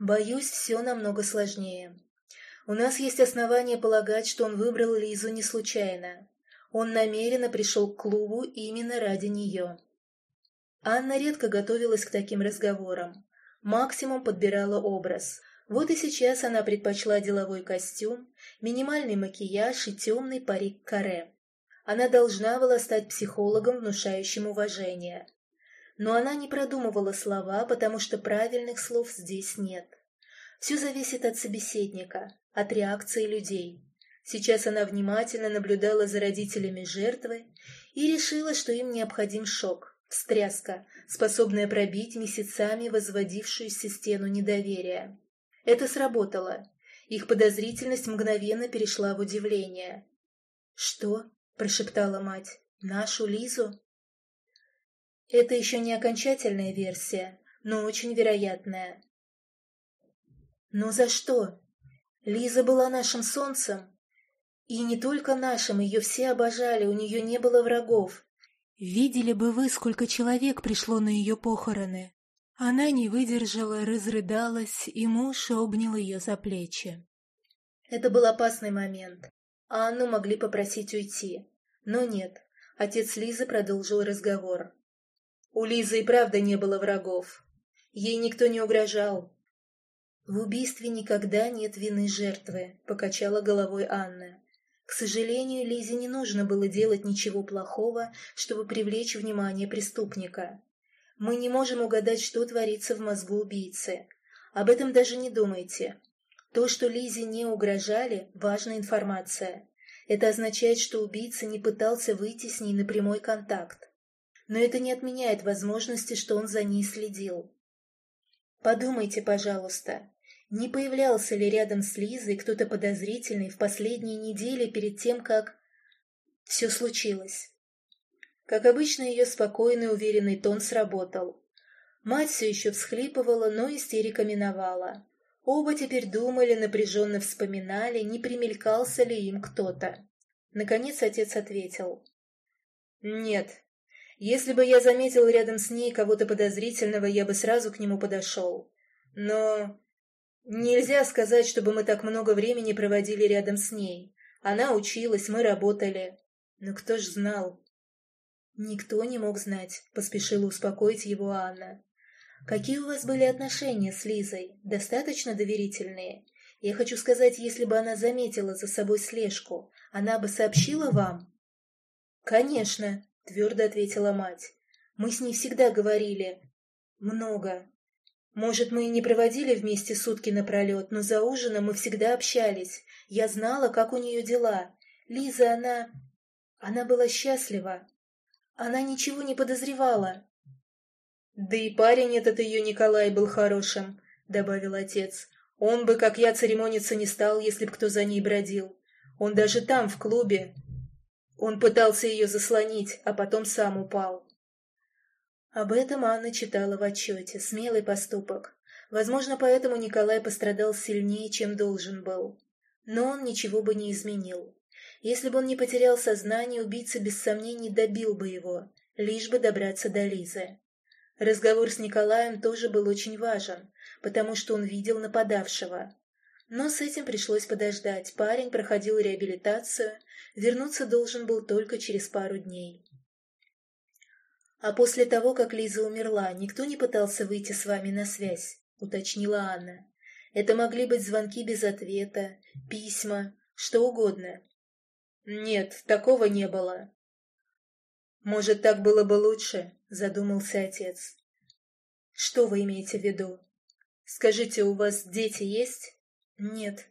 «Боюсь, все намного сложнее. У нас есть основания полагать, что он выбрал Лизу не случайно. Он намеренно пришел к клубу именно ради нее». Анна редко готовилась к таким разговорам. Максимум подбирала образ. Вот и сейчас она предпочла деловой костюм, минимальный макияж и темный парик каре. Она должна была стать психологом, внушающим уважение. Но она не продумывала слова, потому что правильных слов здесь нет. Все зависит от собеседника, от реакции людей. Сейчас она внимательно наблюдала за родителями жертвы и решила, что им необходим шок, встряска, способная пробить месяцами возводившуюся стену недоверия. Это сработало. Их подозрительность мгновенно перешла в удивление. «Что?» – прошептала мать. «Нашу Лизу?» Это еще не окончательная версия, но очень вероятная. Но за что? Лиза была нашим солнцем. И не только нашим, ее все обожали, у нее не было врагов. Видели бы вы, сколько человек пришло на ее похороны. Она не выдержала, разрыдалась, и муж обнял ее за плечи. Это был опасный момент. А Анну могли попросить уйти. Но нет. Отец Лизы продолжил разговор. У Лизы и правда не было врагов. Ей никто не угрожал. В убийстве никогда нет вины жертвы, покачала головой Анна. К сожалению, Лизе не нужно было делать ничего плохого, чтобы привлечь внимание преступника. Мы не можем угадать, что творится в мозгу убийцы. Об этом даже не думайте. То, что Лизе не угрожали, важная информация. Это означает, что убийца не пытался выйти с ней на прямой контакт. Но это не отменяет возможности, что он за ней следил. Подумайте, пожалуйста, не появлялся ли рядом с Лизой кто-то подозрительный в последние недели перед тем, как... Все случилось. Как обычно, ее спокойный, уверенный тон сработал. Мать все еще всхлипывала, но истерика миновала. Оба теперь думали, напряженно вспоминали, не примелькался ли им кто-то. Наконец отец ответил. «Нет. Если бы я заметил рядом с ней кого-то подозрительного, я бы сразу к нему подошел. Но нельзя сказать, чтобы мы так много времени проводили рядом с ней. Она училась, мы работали. Но кто ж знал?» «Никто не мог знать», — поспешила успокоить его Анна. «Какие у вас были отношения с Лизой? Достаточно доверительные? Я хочу сказать, если бы она заметила за собой слежку, она бы сообщила вам?» «Конечно», — твердо ответила мать. «Мы с ней всегда говорили. Много. Может, мы и не проводили вместе сутки напролет, но за ужином мы всегда общались. Я знала, как у нее дела. Лиза, она... Она была счастлива. Она ничего не подозревала. «Да и парень этот ее Николай был хорошим», — добавил отец. «Он бы, как я, церемониться не стал, если б кто за ней бродил. Он даже там, в клубе. Он пытался ее заслонить, а потом сам упал». Об этом Анна читала в отчете. Смелый поступок. Возможно, поэтому Николай пострадал сильнее, чем должен был. Но он ничего бы не изменил. Если бы он не потерял сознание, убийца без сомнений добил бы его, лишь бы добраться до Лизы. Разговор с Николаем тоже был очень важен, потому что он видел нападавшего. Но с этим пришлось подождать. Парень проходил реабилитацию, вернуться должен был только через пару дней. «А после того, как Лиза умерла, никто не пытался выйти с вами на связь?» — уточнила Анна. «Это могли быть звонки без ответа, письма, что угодно. «Нет, такого не было». «Может, так было бы лучше?» — задумался отец. «Что вы имеете в виду? Скажите, у вас дети есть?» «Нет».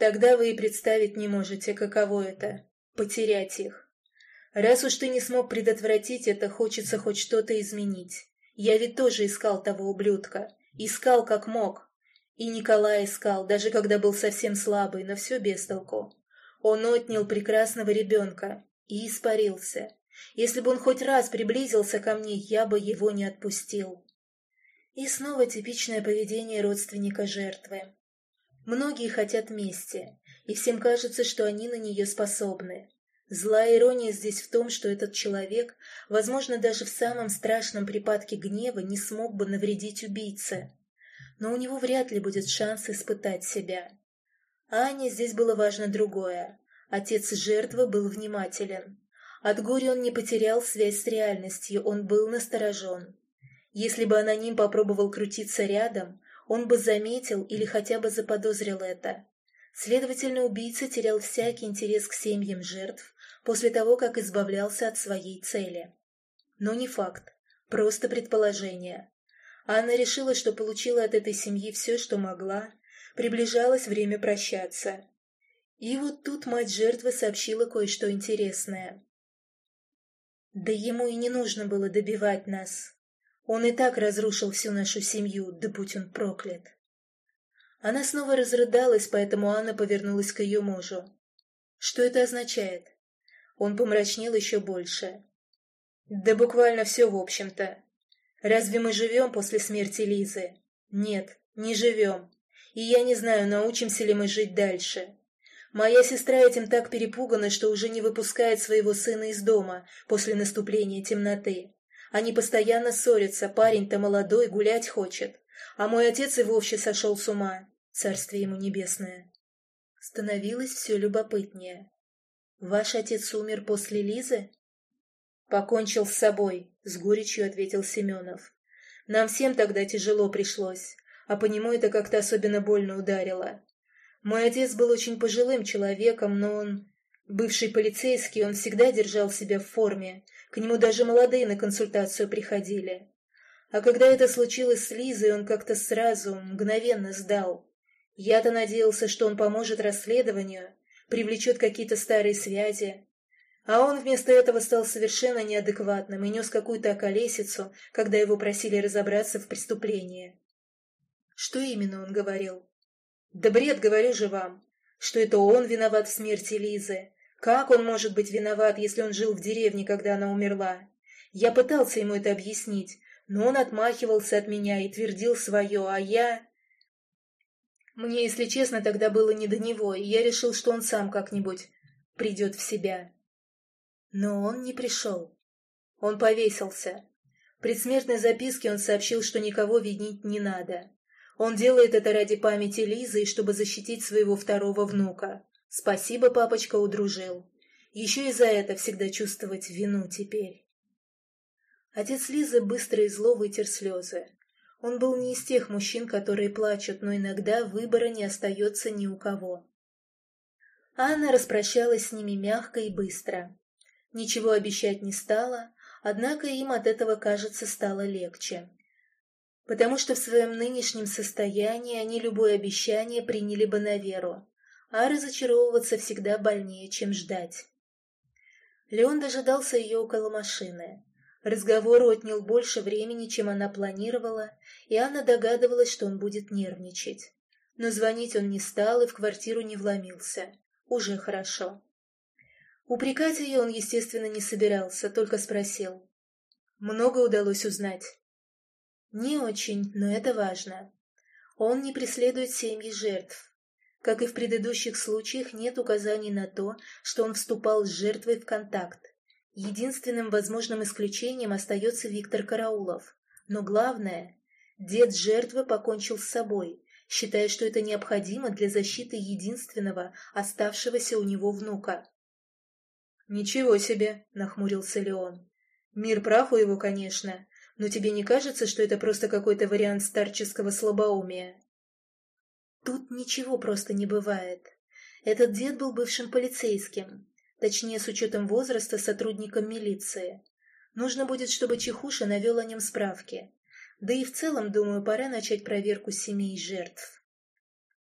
«Тогда вы и представить не можете, каково это — потерять их. Раз уж ты не смог предотвратить это, хочется хоть что-то изменить. Я ведь тоже искал того ублюдка. Искал как мог. И Николай искал, даже когда был совсем слабый, но все без толку. Он отнял прекрасного ребенка и испарился. Если бы он хоть раз приблизился ко мне, я бы его не отпустил. И снова типичное поведение родственника жертвы. Многие хотят мести, и всем кажется, что они на нее способны. Злая ирония здесь в том, что этот человек, возможно, даже в самом страшном припадке гнева не смог бы навредить убийце. Но у него вряд ли будет шанс испытать себя. Ане здесь было важно другое. Отец жертвы был внимателен. От горя он не потерял связь с реальностью, он был насторожен. Если бы аноним попробовал крутиться рядом, он бы заметил или хотя бы заподозрил это. Следовательно, убийца терял всякий интерес к семьям жертв после того, как избавлялся от своей цели. Но не факт, просто предположение. Анна решила, что получила от этой семьи все, что могла, приближалось время прощаться. И вот тут мать жертвы сообщила кое-что интересное. Да ему и не нужно было добивать нас. Он и так разрушил всю нашу семью, да будь он проклят. Она снова разрыдалась, поэтому Анна повернулась к ее мужу. Что это означает? Он помрачнел еще больше. Да буквально все в общем-то. Разве мы живем после смерти Лизы? Нет, не живем. И я не знаю, научимся ли мы жить дальше. Моя сестра этим так перепугана, что уже не выпускает своего сына из дома после наступления темноты. Они постоянно ссорятся, парень-то молодой, гулять хочет. А мой отец и вовсе сошел с ума, царствие ему небесное. Становилось все любопытнее. Ваш отец умер после Лизы? Покончил с собой, с горечью ответил Семенов. Нам всем тогда тяжело пришлось, а по нему это как-то особенно больно ударило. Мой отец был очень пожилым человеком, но он... Бывший полицейский, он всегда держал себя в форме. К нему даже молодые на консультацию приходили. А когда это случилось с Лизой, он как-то сразу, мгновенно сдал. Я-то надеялся, что он поможет расследованию, привлечет какие-то старые связи. А он вместо этого стал совершенно неадекватным и нес какую-то околесицу, когда его просили разобраться в преступлении. Что именно он говорил? Да бред, говорю же вам, что это он виноват в смерти Лизы. Как он может быть виноват, если он жил в деревне, когда она умерла? Я пытался ему это объяснить, но он отмахивался от меня и твердил свое, а я... Мне, если честно, тогда было не до него, и я решил, что он сам как-нибудь придет в себя. Но он не пришел. Он повесился. В предсмертной записке он сообщил, что никого винить не надо. Он делает это ради памяти Лизы и чтобы защитить своего второго внука. Спасибо, папочка удружил. Еще и за это всегда чувствовать вину теперь. Отец Лизы быстро и зло вытер слезы. Он был не из тех мужчин, которые плачут, но иногда выбора не остается ни у кого. Анна распрощалась с ними мягко и быстро. Ничего обещать не стала, однако им от этого, кажется, стало легче потому что в своем нынешнем состоянии они любое обещание приняли бы на веру, а разочаровываться всегда больнее, чем ждать. Леон дожидался ее около машины. Разговор отнял больше времени, чем она планировала, и Анна догадывалась, что он будет нервничать. Но звонить он не стал и в квартиру не вломился. Уже хорошо. Упрекать ее он, естественно, не собирался, только спросил. «Много удалось узнать?» Не очень, но это важно. Он не преследует семьи жертв. Как и в предыдущих случаях, нет указаний на то, что он вступал с жертвой в контакт. Единственным возможным исключением остается Виктор Караулов. Но главное, дед жертвы покончил с собой, считая, что это необходимо для защиты единственного оставшегося у него внука. «Ничего себе!» — нахмурился Леон. «Мир праху его, конечно, но тебе не кажется, что это просто какой-то вариант старческого слабоумия? Тут ничего просто не бывает. Этот дед был бывшим полицейским, точнее, с учетом возраста, сотрудником милиции. Нужно будет, чтобы Чехуша навел о нем справки. Да и в целом, думаю, пора начать проверку семей жертв.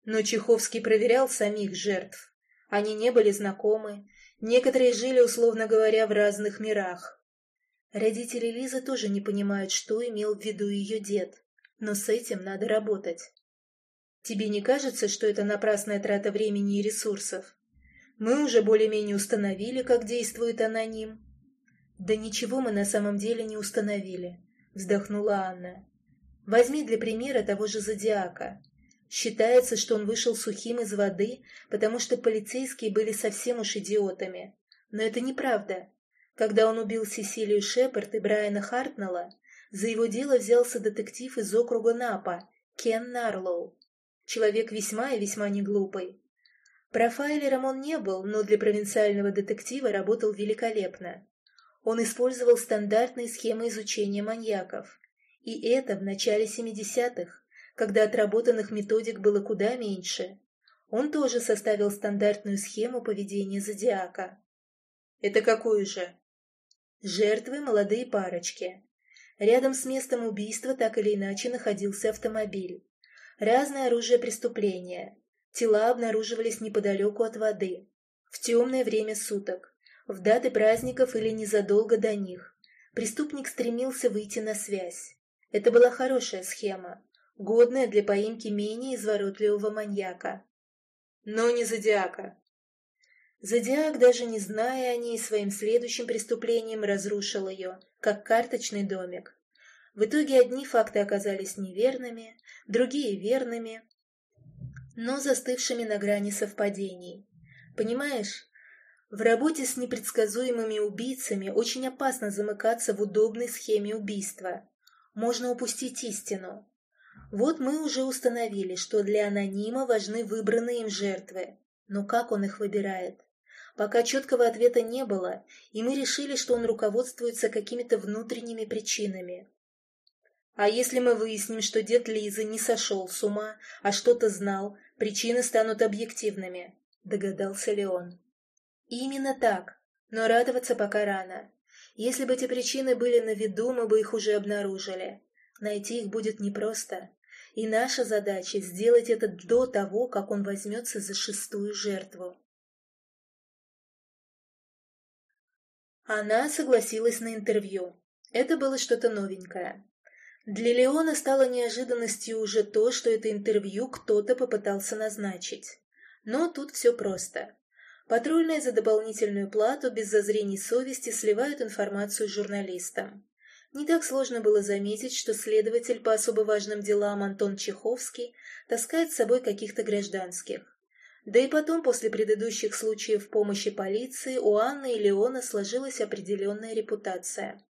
Но Чеховский проверял самих жертв. Они не были знакомы, некоторые жили, условно говоря, в разных мирах. Родители Лизы тоже не понимают, что имел в виду ее дед, но с этим надо работать. Тебе не кажется, что это напрасная трата времени и ресурсов? Мы уже более-менее установили, как действует аноним. Да ничего мы на самом деле не установили, вздохнула Анна. Возьми для примера того же Зодиака. Считается, что он вышел сухим из воды, потому что полицейские были совсем уж идиотами. Но это неправда. Когда он убил Сесилию Шепард и Брайана Хартнелла, за его дело взялся детектив из округа Напа, Кен Нарлоу. Человек весьма и весьма неглупый. Профайлером он не был, но для провинциального детектива работал великолепно. Он использовал стандартные схемы изучения маньяков. И это в начале 70-х, когда отработанных методик было куда меньше. Он тоже составил стандартную схему поведения зодиака. Это какую же? Жертвы – молодые парочки. Рядом с местом убийства так или иначе находился автомобиль. Разное оружие преступления. Тела обнаруживались неподалеку от воды. В темное время суток. В даты праздников или незадолго до них. Преступник стремился выйти на связь. Это была хорошая схема, годная для поимки менее изворотливого маньяка. Но не Зодиака. Зодиак, даже не зная о ней, своим следующим преступлением разрушил ее, как карточный домик. В итоге одни факты оказались неверными, другие верными, но застывшими на грани совпадений. Понимаешь, в работе с непредсказуемыми убийцами очень опасно замыкаться в удобной схеме убийства. Можно упустить истину. Вот мы уже установили, что для анонима важны выбранные им жертвы. Но как он их выбирает? Пока четкого ответа не было, и мы решили, что он руководствуется какими-то внутренними причинами. А если мы выясним, что дед Лизы не сошел с ума, а что-то знал, причины станут объективными, догадался Леон. Именно так, но радоваться пока рано. Если бы эти причины были на виду, мы бы их уже обнаружили. Найти их будет непросто. И наша задача — сделать это до того, как он возьмется за шестую жертву. Она согласилась на интервью. Это было что-то новенькое. Для Леона стало неожиданностью уже то, что это интервью кто-то попытался назначить. Но тут все просто. Патрульные за дополнительную плату без зазрений совести сливают информацию журналистам. Не так сложно было заметить, что следователь по особо важным делам Антон Чеховский таскает с собой каких-то гражданских. Да и потом, после предыдущих случаев помощи полиции, у Анны и Леона сложилась определенная репутация.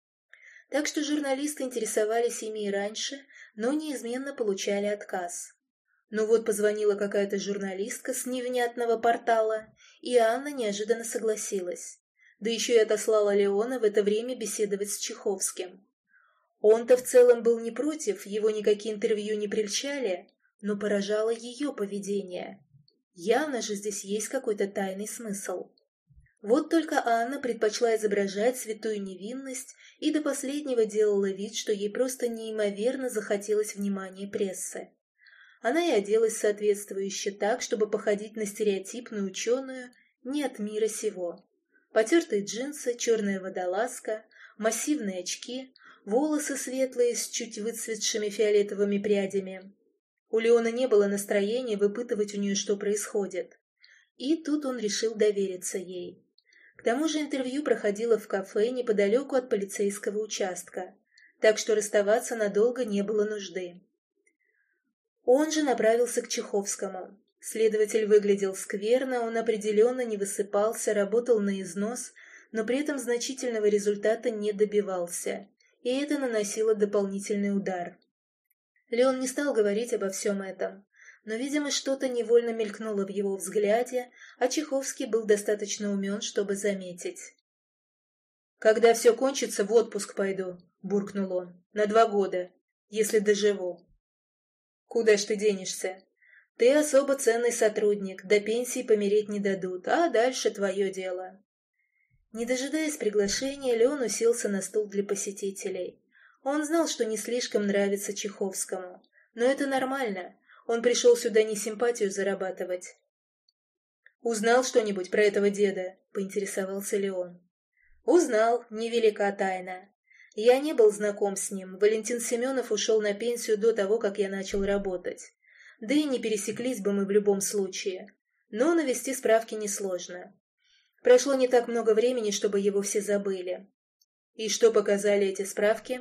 Так что журналисты интересовались ими и раньше, но неизменно получали отказ. Но вот позвонила какая-то журналистка с невнятного портала, и Анна неожиданно согласилась. Да еще и отослала Леона в это время беседовать с Чеховским. Он-то в целом был не против, его никакие интервью не прельщали, но поражало ее поведение. Явно же здесь есть какой-то тайный смысл. Вот только Анна предпочла изображать святую невинность и до последнего делала вид, что ей просто неимоверно захотелось внимания прессы. Она и оделась соответствующе так, чтобы походить на стереотипную ученую не от мира сего. Потертые джинсы, черная водолазка, массивные очки, волосы светлые с чуть выцветшими фиолетовыми прядями. У Леона не было настроения выпытывать у нее, что происходит. И тут он решил довериться ей. К тому же интервью проходило в кафе неподалеку от полицейского участка, так что расставаться надолго не было нужды. Он же направился к Чеховскому. Следователь выглядел скверно, он определенно не высыпался, работал на износ, но при этом значительного результата не добивался и это наносило дополнительный удар. Леон не стал говорить обо всем этом, но, видимо, что-то невольно мелькнуло в его взгляде, а Чеховский был достаточно умен, чтобы заметить. «Когда все кончится, в отпуск пойду», — буркнул он, — «на два года, если доживу». «Куда ж ты денешься? Ты особо ценный сотрудник, до пенсии помереть не дадут, а дальше твое дело». Не дожидаясь приглашения, Леон уселся на стул для посетителей. Он знал, что не слишком нравится Чеховскому. Но это нормально. Он пришел сюда не симпатию зарабатывать. «Узнал что-нибудь про этого деда?» — поинтересовался Леон. «Узнал. Невелика тайна. Я не был знаком с ним. Валентин Семенов ушел на пенсию до того, как я начал работать. Да и не пересеклись бы мы в любом случае. Но навести справки несложно. Прошло не так много времени, чтобы его все забыли. И что показали эти справки?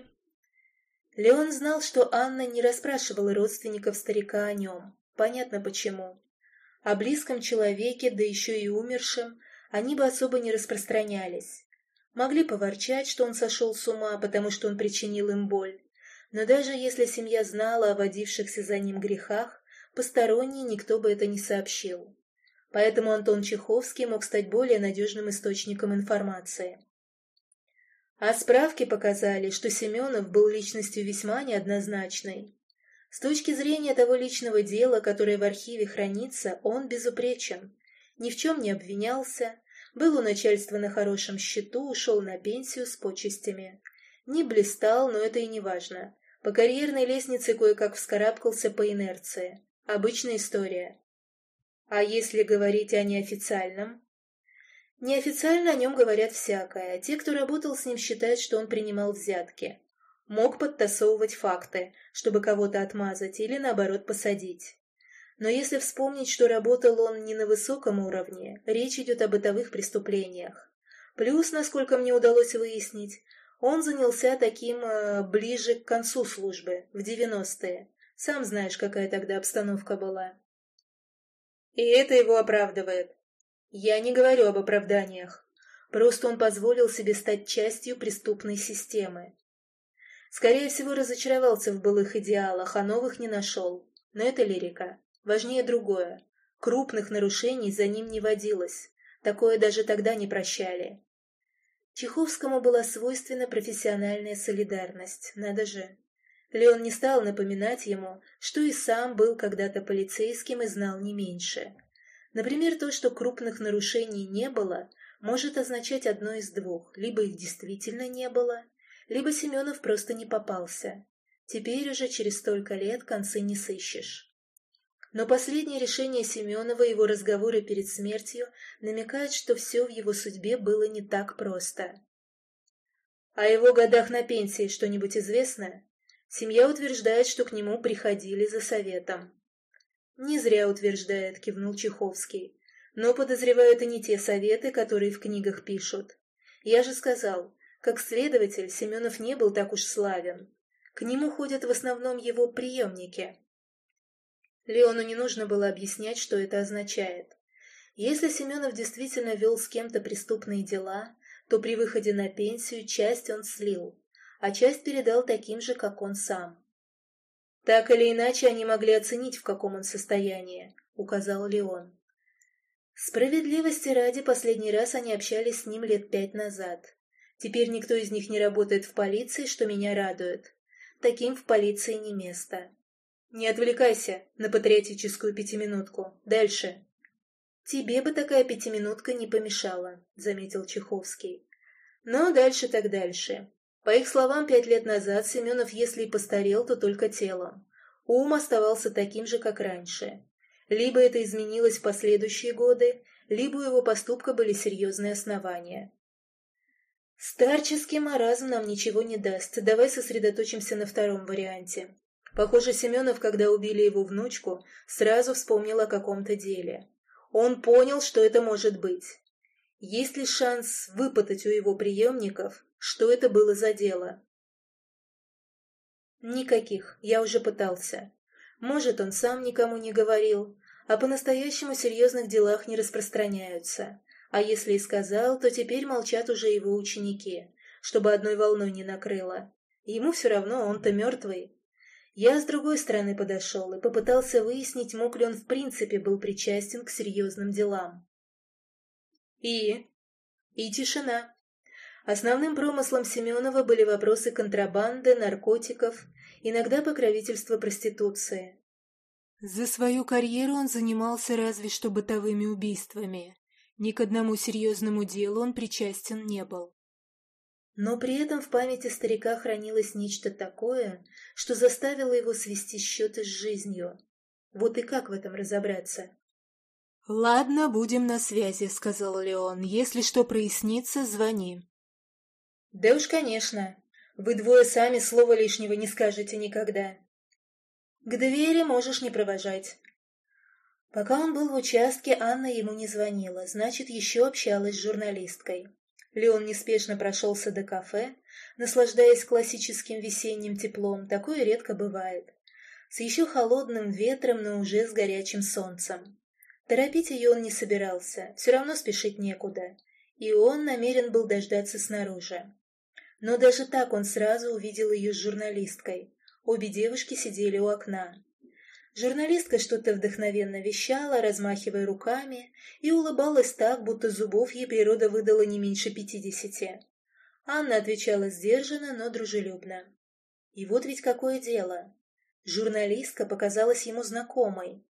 Леон знал, что Анна не расспрашивала родственников старика о нем. Понятно почему. О близком человеке, да еще и умершем, они бы особо не распространялись. Могли поворчать, что он сошел с ума, потому что он причинил им боль. Но даже если семья знала о водившихся за ним грехах, посторонний никто бы это не сообщил поэтому Антон Чеховский мог стать более надежным источником информации. А справки показали, что Семенов был личностью весьма неоднозначной. С точки зрения того личного дела, которое в архиве хранится, он безупречен. Ни в чем не обвинялся, был у начальства на хорошем счету, ушел на пенсию с почестями. Не блистал, но это и не важно. По карьерной лестнице кое-как вскарабкался по инерции. Обычная история. А если говорить о неофициальном? Неофициально о нем говорят всякое. Те, кто работал с ним, считают, что он принимал взятки. Мог подтасовывать факты, чтобы кого-то отмазать или, наоборот, посадить. Но если вспомнить, что работал он не на высоком уровне, речь идет о бытовых преступлениях. Плюс, насколько мне удалось выяснить, он занялся таким э, ближе к концу службы, в 90-е. Сам знаешь, какая тогда обстановка была. И это его оправдывает. Я не говорю об оправданиях. Просто он позволил себе стать частью преступной системы. Скорее всего, разочаровался в былых идеалах, а новых не нашел. Но это лирика. Важнее другое. Крупных нарушений за ним не водилось. Такое даже тогда не прощали. Чеховскому была свойственна профессиональная солидарность. Надо же. Леон не стал напоминать ему, что и сам был когда-то полицейским и знал не меньше. Например, то, что крупных нарушений не было, может означать одно из двух. Либо их действительно не было, либо Семенов просто не попался. Теперь уже через столько лет концы не сыщешь. Но последнее решение Семенова и его разговоры перед смертью намекают, что все в его судьбе было не так просто. О его годах на пенсии что-нибудь известно? Семья утверждает, что к нему приходили за советом. «Не зря утверждает», — кивнул Чеховский. «Но подозревают и не те советы, которые в книгах пишут. Я же сказал, как следователь Семенов не был так уж славен. К нему ходят в основном его приемники». Леону не нужно было объяснять, что это означает. Если Семенов действительно вел с кем-то преступные дела, то при выходе на пенсию часть он слил, а часть передал таким же, как он сам. «Так или иначе они могли оценить, в каком он состоянии», — указал Леон. Справедливости ради, последний раз они общались с ним лет пять назад. Теперь никто из них не работает в полиции, что меня радует. Таким в полиции не место. Не отвлекайся на патриотическую пятиминутку. Дальше. Тебе бы такая пятиминутка не помешала, заметил Чеховский. Но дальше так дальше. По их словам, пять лет назад Семенов, если и постарел, то только телом. Ум оставался таким же, как раньше. Либо это изменилось в последующие годы, либо у его поступка были серьезные основания. Старческий маразм нам ничего не даст. Давай сосредоточимся на втором варианте. Похоже, Семенов, когда убили его внучку, сразу вспомнил о каком-то деле. Он понял, что это может быть. Есть ли шанс выпытать у его приемников, что это было за дело? Никаких, я уже пытался. Может, он сам никому не говорил, а по-настоящему серьезных делах не распространяются. А если и сказал, то теперь молчат уже его ученики, чтобы одной волной не накрыло. Ему все равно, он-то мертвый, я с другой стороны подошел и попытался выяснить, мог ли он в принципе был причастен к серьезным делам. И? И тишина. Основным промыслом Семенова были вопросы контрабанды, наркотиков, иногда покровительства проституции. За свою карьеру он занимался разве что бытовыми убийствами. Ни к одному серьезному делу он причастен не был. Но при этом в памяти старика хранилось нечто такое, что заставило его свести счеты с жизнью. Вот и как в этом разобраться? «Ладно, будем на связи», — сказал Леон. «Если что прояснится, звони». «Да уж, конечно. Вы двое сами слова лишнего не скажете никогда. К двери можешь не провожать». Пока он был в участке, Анна ему не звонила, значит, еще общалась с журналисткой. Леон неспешно прошелся до кафе, наслаждаясь классическим весенним теплом, такое редко бывает. С еще холодным ветром, но уже с горячим солнцем. Торопить ее он не собирался, все равно спешить некуда, и он намерен был дождаться снаружи. Но даже так он сразу увидел ее с журналисткой. Обе девушки сидели у окна. Журналистка что-то вдохновенно вещала, размахивая руками, и улыбалась так, будто зубов ей природа выдала не меньше пятидесяти. Анна отвечала сдержанно, но дружелюбно. И вот ведь какое дело. Журналистка показалась ему знакомой.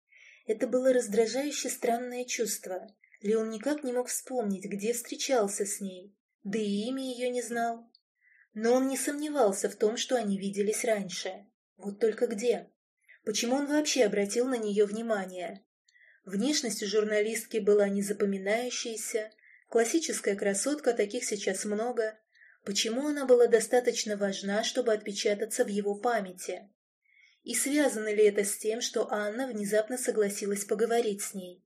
Это было раздражающе странное чувство. Леон никак не мог вспомнить, где встречался с ней, да и имя ее не знал. Но он не сомневался в том, что они виделись раньше. Вот только где? Почему он вообще обратил на нее внимание? Внешность у журналистки была незапоминающаяся, классическая красотка, таких сейчас много. Почему она была достаточно важна, чтобы отпечататься в его памяти? И связано ли это с тем, что Анна внезапно согласилась поговорить с ней?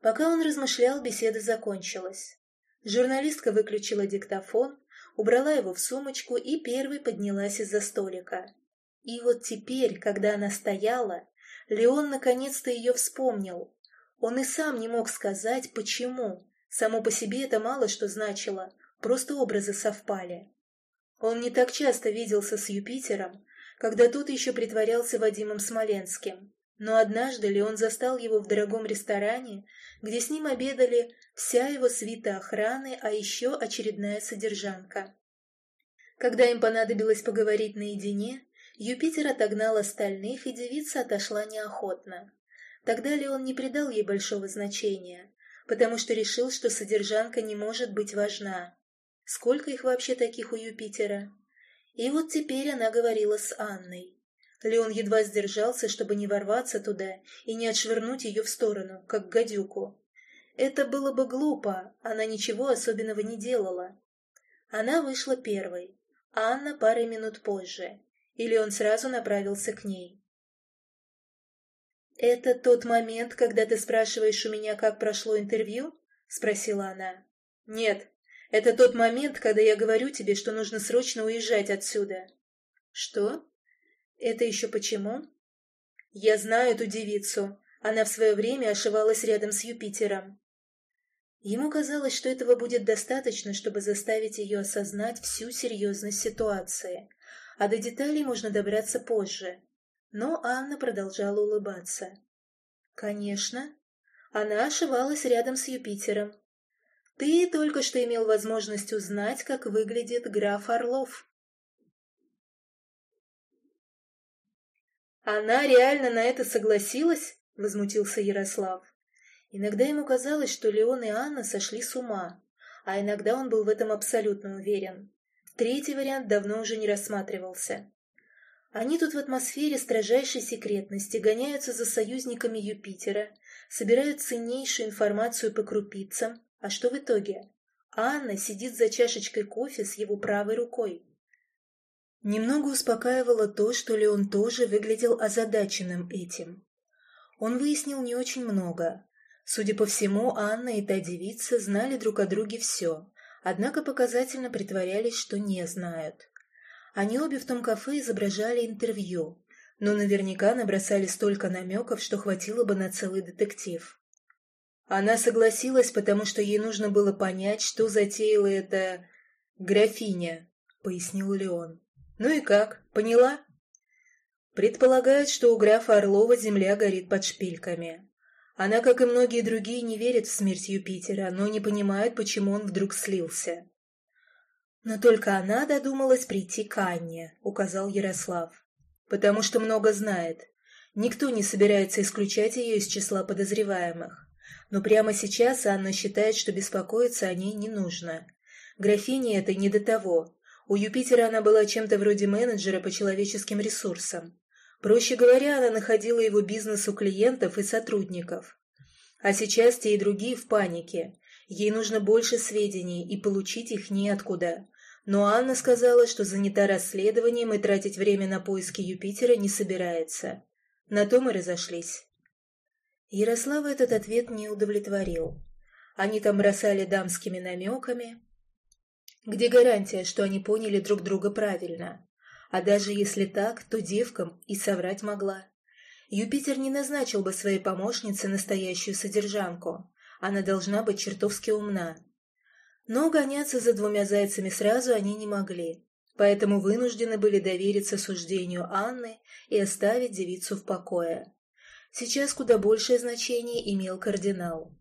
Пока он размышлял, беседа закончилась. Журналистка выключила диктофон, убрала его в сумочку и первой поднялась из-за столика. И вот теперь, когда она стояла, Леон наконец-то ее вспомнил. Он и сам не мог сказать, почему. Само по себе это мало что значило, просто образы совпали. Он не так часто виделся с Юпитером, когда тот еще притворялся Вадимом Смоленским. Но однажды Леон застал его в дорогом ресторане, где с ним обедали вся его свита охраны, а еще очередная содержанка. Когда им понадобилось поговорить наедине, Юпитер отогнал остальных, и девица отошла неохотно. Тогда Леон не придал ей большого значения, потому что решил, что содержанка не может быть важна. Сколько их вообще таких у Юпитера? И вот теперь она говорила с Анной. Леон едва сдержался, чтобы не ворваться туда и не отшвырнуть ее в сторону, как гадюку. Это было бы глупо, она ничего особенного не делала. Она вышла первой, а Анна парой минут позже, или он сразу направился к ней. «Это тот момент, когда ты спрашиваешь у меня, как прошло интервью?» — спросила она. «Нет, это тот момент, когда я говорю тебе, что нужно срочно уезжать отсюда». «Что?» «Это еще почему?» «Я знаю эту девицу. Она в свое время ошивалась рядом с Юпитером». Ему казалось, что этого будет достаточно, чтобы заставить ее осознать всю серьезность ситуации, а до деталей можно добраться позже. Но Анна продолжала улыбаться. «Конечно. Она ошивалась рядом с Юпитером. Ты только что имел возможность узнать, как выглядит граф Орлов». «Она реально на это согласилась?» — возмутился Ярослав. Иногда ему казалось, что Леон и Анна сошли с ума, а иногда он был в этом абсолютно уверен. Третий вариант давно уже не рассматривался. Они тут в атмосфере строжайшей секретности гоняются за союзниками Юпитера, собирают ценнейшую информацию по крупицам, а что в итоге? Анна сидит за чашечкой кофе с его правой рукой. Немного успокаивало то, что Леон тоже выглядел озадаченным этим. Он выяснил не очень много. Судя по всему, Анна и та девица знали друг о друге все, однако показательно притворялись, что не знают. Они обе в том кафе изображали интервью, но наверняка набросали столько намеков, что хватило бы на целый детектив. Она согласилась, потому что ей нужно было понять, что затеяла эта... графиня, — пояснил Леон. Ну и как, поняла? Предполагает, что у графа Орлова земля горит под шпильками. Она, как и многие другие, не верит в смерть Юпитера, но не понимает, почему он вдруг слился. Но только она додумалась прийти к Анне, указал Ярослав. Потому что много знает. Никто не собирается исключать ее из числа подозреваемых. Но прямо сейчас Анна считает, что беспокоиться о ней не нужно. Графине это не до того. У Юпитера она была чем-то вроде менеджера по человеческим ресурсам. Проще говоря, она находила его бизнес у клиентов и сотрудников. А сейчас те и другие в панике. Ей нужно больше сведений, и получить их неоткуда. Но Анна сказала, что занята расследованием и тратить время на поиски Юпитера не собирается. На то мы разошлись. Ярослава этот ответ не удовлетворил. Они там бросали дамскими намеками, где гарантия, что они поняли друг друга правильно? А даже если так, то девкам и соврать могла. Юпитер не назначил бы своей помощнице настоящую содержанку. Она должна быть чертовски умна. Но гоняться за двумя зайцами сразу они не могли, поэтому вынуждены были довериться суждению Анны и оставить девицу в покое. Сейчас куда большее значение имел кардинал.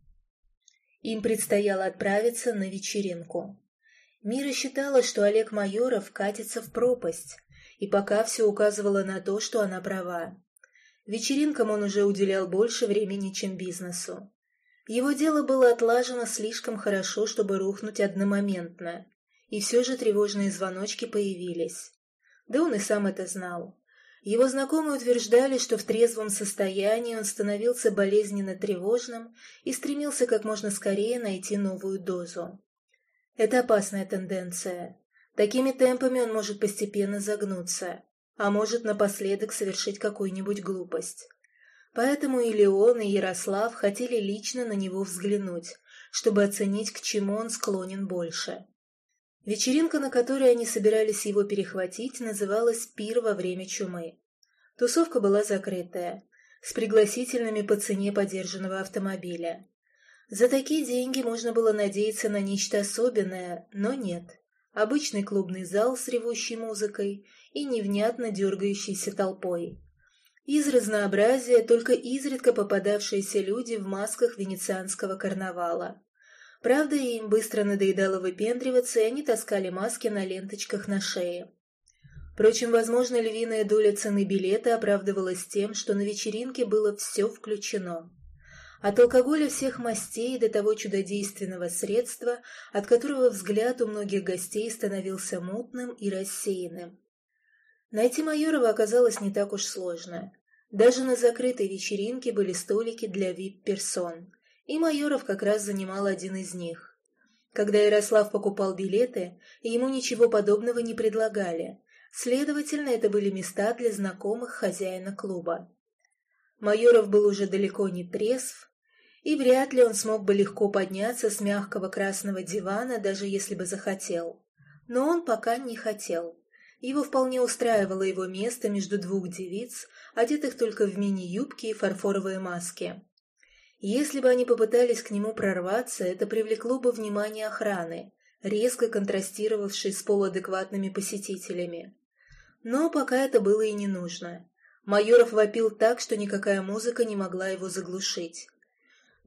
Им предстояло отправиться на вечеринку. Мира считала, что Олег Майоров катится в пропасть. и пока все указывало на то, что она права. Вечеринкам он уже уделял больше времени, чем бизнесу. Его дело было отлажено слишком хорошо, чтобы рухнуть одномоментно, и все же тревожные звоночки появились. Да он и сам это знал. Его знакомые утверждали, что в трезвом состоянии он становился болезненно тревожным и стремился как можно скорее найти новую дозу. Это опасная тенденция. Такими темпами он может постепенно загнуться, а может напоследок совершить какую-нибудь глупость. Поэтому и Леон, и Ярослав хотели лично на него взглянуть, чтобы оценить, к чему он склонен больше. Вечеринка, на которой они собирались его перехватить, называлась «Пир во время чумы». Тусовка была закрытая, с пригласительными по цене подержанного автомобиля. За такие деньги можно было надеяться на нечто особенное, но нет. Обычный клубный зал с ревущей музыкой и невнятно дергающейся толпой. Из разнообразия только изредка попадавшиеся люди в масках венецианского карнавала. Правда, им быстро надоедало выпендриваться, и они таскали маски на ленточках на шее. Впрочем, возможно, львиная доля цены билета оправдывалась тем, что на вечеринке было все включено. От алкоголя всех мастей до того чудодейственного средства, от которого взгляд у многих гостей становился мутным и рассеянным. Найти Майорова оказалось не так уж сложно. Даже на закрытой вечеринке были столики для вип-персон и Майоров как раз занимал один из них. Когда Ярослав покупал билеты, ему ничего подобного не предлагали, следовательно, это были места для знакомых хозяина клуба. Майоров был уже далеко не трезв, и вряд ли он смог бы легко подняться с мягкого красного дивана, даже если бы захотел. Но он пока не хотел. Его вполне устраивало его место между двух девиц, одетых только в мини-юбки и фарфоровые маски. Если бы они попытались к нему прорваться, это привлекло бы внимание охраны, резко контрастировавшей с полуадекватными посетителями. Но пока это было и не нужно. Майоров вопил так, что никакая музыка не могла его заглушить.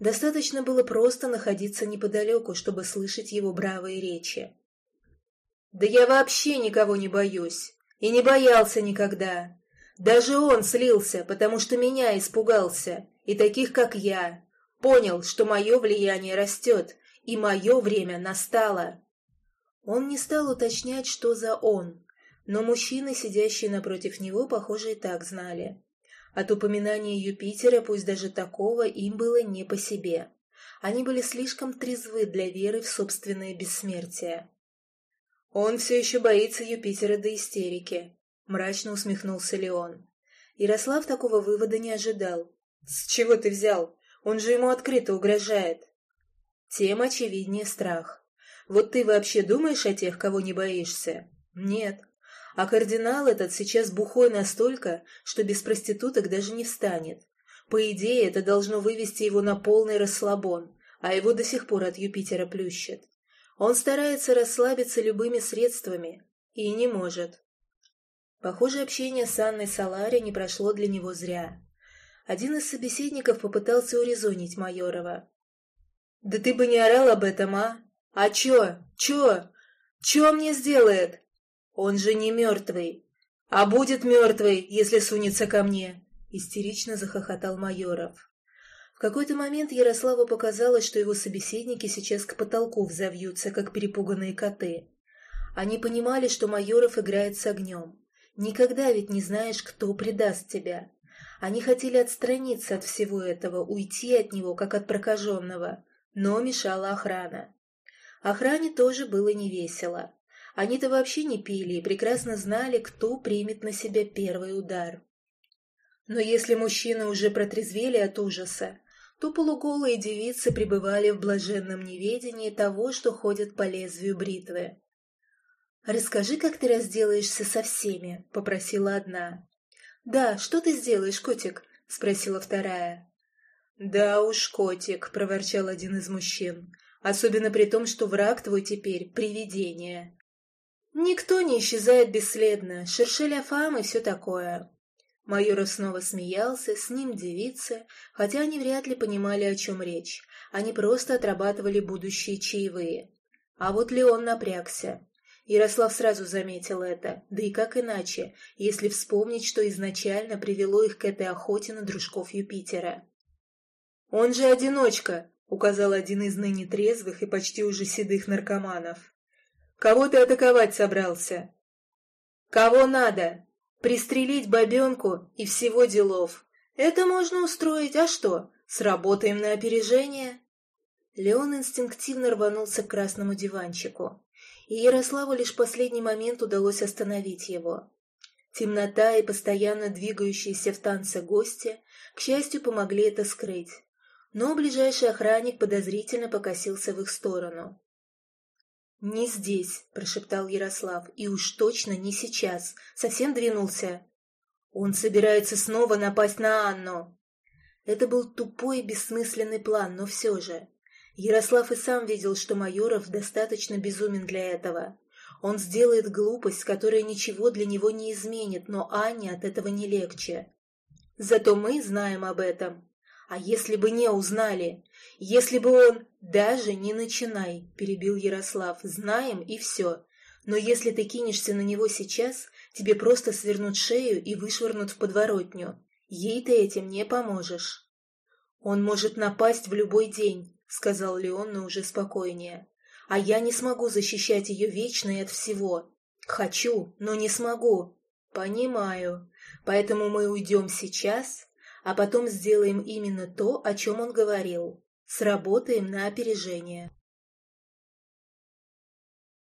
Достаточно было просто находиться неподалеку, чтобы слышать его бравые речи. «Да я вообще никого не боюсь. И не боялся никогда. Даже он слился, потому что меня испугался и таких, как я. Понял, что мое влияние растет, и мое время настало. Он не стал уточнять, что за он, но мужчины, сидящие напротив него, похоже, и так знали. От упоминания Юпитера, пусть даже такого, им было не по себе. Они были слишком трезвы для веры в собственное бессмертие. «Он все еще боится Юпитера до истерики», — мрачно усмехнулся Леон. Ярослав такого вывода не ожидал. «С чего ты взял? Он же ему открыто угрожает». Тем очевиднее страх. Вот ты вообще думаешь о тех, кого не боишься? Нет. А кардинал этот сейчас бухой настолько, что без проституток даже не встанет. По идее, это должно вывести его на полный расслабон, а его до сих пор от Юпитера плющит. Он старается расслабиться любыми средствами и не может. Похоже, общение с Анной Салари не прошло для него зря. Один из собеседников попытался урезонить Майорова. «Да ты бы не орал об этом, а? А чё? Чё? Чё мне сделает? Он же не мертвый. А будет мертвый, если сунется ко мне!» Истерично захохотал Майоров. В какой-то момент Ярославу показалось, что его собеседники сейчас к потолку взовьются, как перепуганные коты. Они понимали, что Майоров играет с огнем. Никогда ведь не знаешь, кто предаст тебя. Они хотели отстраниться от всего этого, уйти от него, как от прокаженного, но мешала охрана. Охране тоже было невесело. Они-то вообще не пили и прекрасно знали, кто примет на себя первый удар. Но если мужчины уже протрезвели от ужаса, то полуголые девицы пребывали в блаженном неведении того, что ходят по лезвию бритвы. «Расскажи, как ты разделаешься со всеми», — попросила одна. «Да, что ты сделаешь, котик?» — спросила вторая. «Да уж, котик», — проворчал один из мужчин, «особенно при том, что враг твой теперь — привидение». «Никто не исчезает бесследно, шершеля фам и все такое». Майоров снова смеялся, с ним девицы, хотя они вряд ли понимали, о чем речь. Они просто отрабатывали будущие чаевые. А вот Леон напрягся. Ярослав сразу заметил это, да и как иначе, если вспомнить, что изначально привело их к этой охоте на дружков Юпитера. «Он же одиночка», — указал один из ныне трезвых и почти уже седых наркоманов. «Кого ты атаковать собрался?» «Кого надо? Пристрелить бабенку и всего делов. Это можно устроить, а что? Сработаем на опережение?» Леон инстинктивно рванулся к красному диванчику, и Ярославу лишь в последний момент удалось остановить его. Темнота и постоянно двигающиеся в танце гости, к счастью, помогли это скрыть, но ближайший охранник подозрительно покосился в их сторону. «Не здесь», — прошептал Ярослав, — «и уж точно не сейчас. Совсем двинулся». «Он собирается снова напасть на Анну». Это был тупой и бессмысленный план, но все же. Ярослав и сам видел, что Майоров достаточно безумен для этого. Он сделает глупость, которая ничего для него не изменит, но Анне от этого не легче. Зато мы знаем об этом. А если бы не узнали? Если бы он... Даже не начинай, перебил Ярослав. Знаем и все. Но если ты кинешься на него сейчас, тебе просто свернут шею и вышвырнут в подворотню. Ей ты этим не поможешь. Он может напасть в любой день, сказал Леон, но уже спокойнее. А я не смогу защищать ее вечно и от всего. Хочу, но не смогу. Понимаю. Поэтому мы уйдем сейчас, а потом сделаем именно то, о чем он говорил. Сработаем на опережение.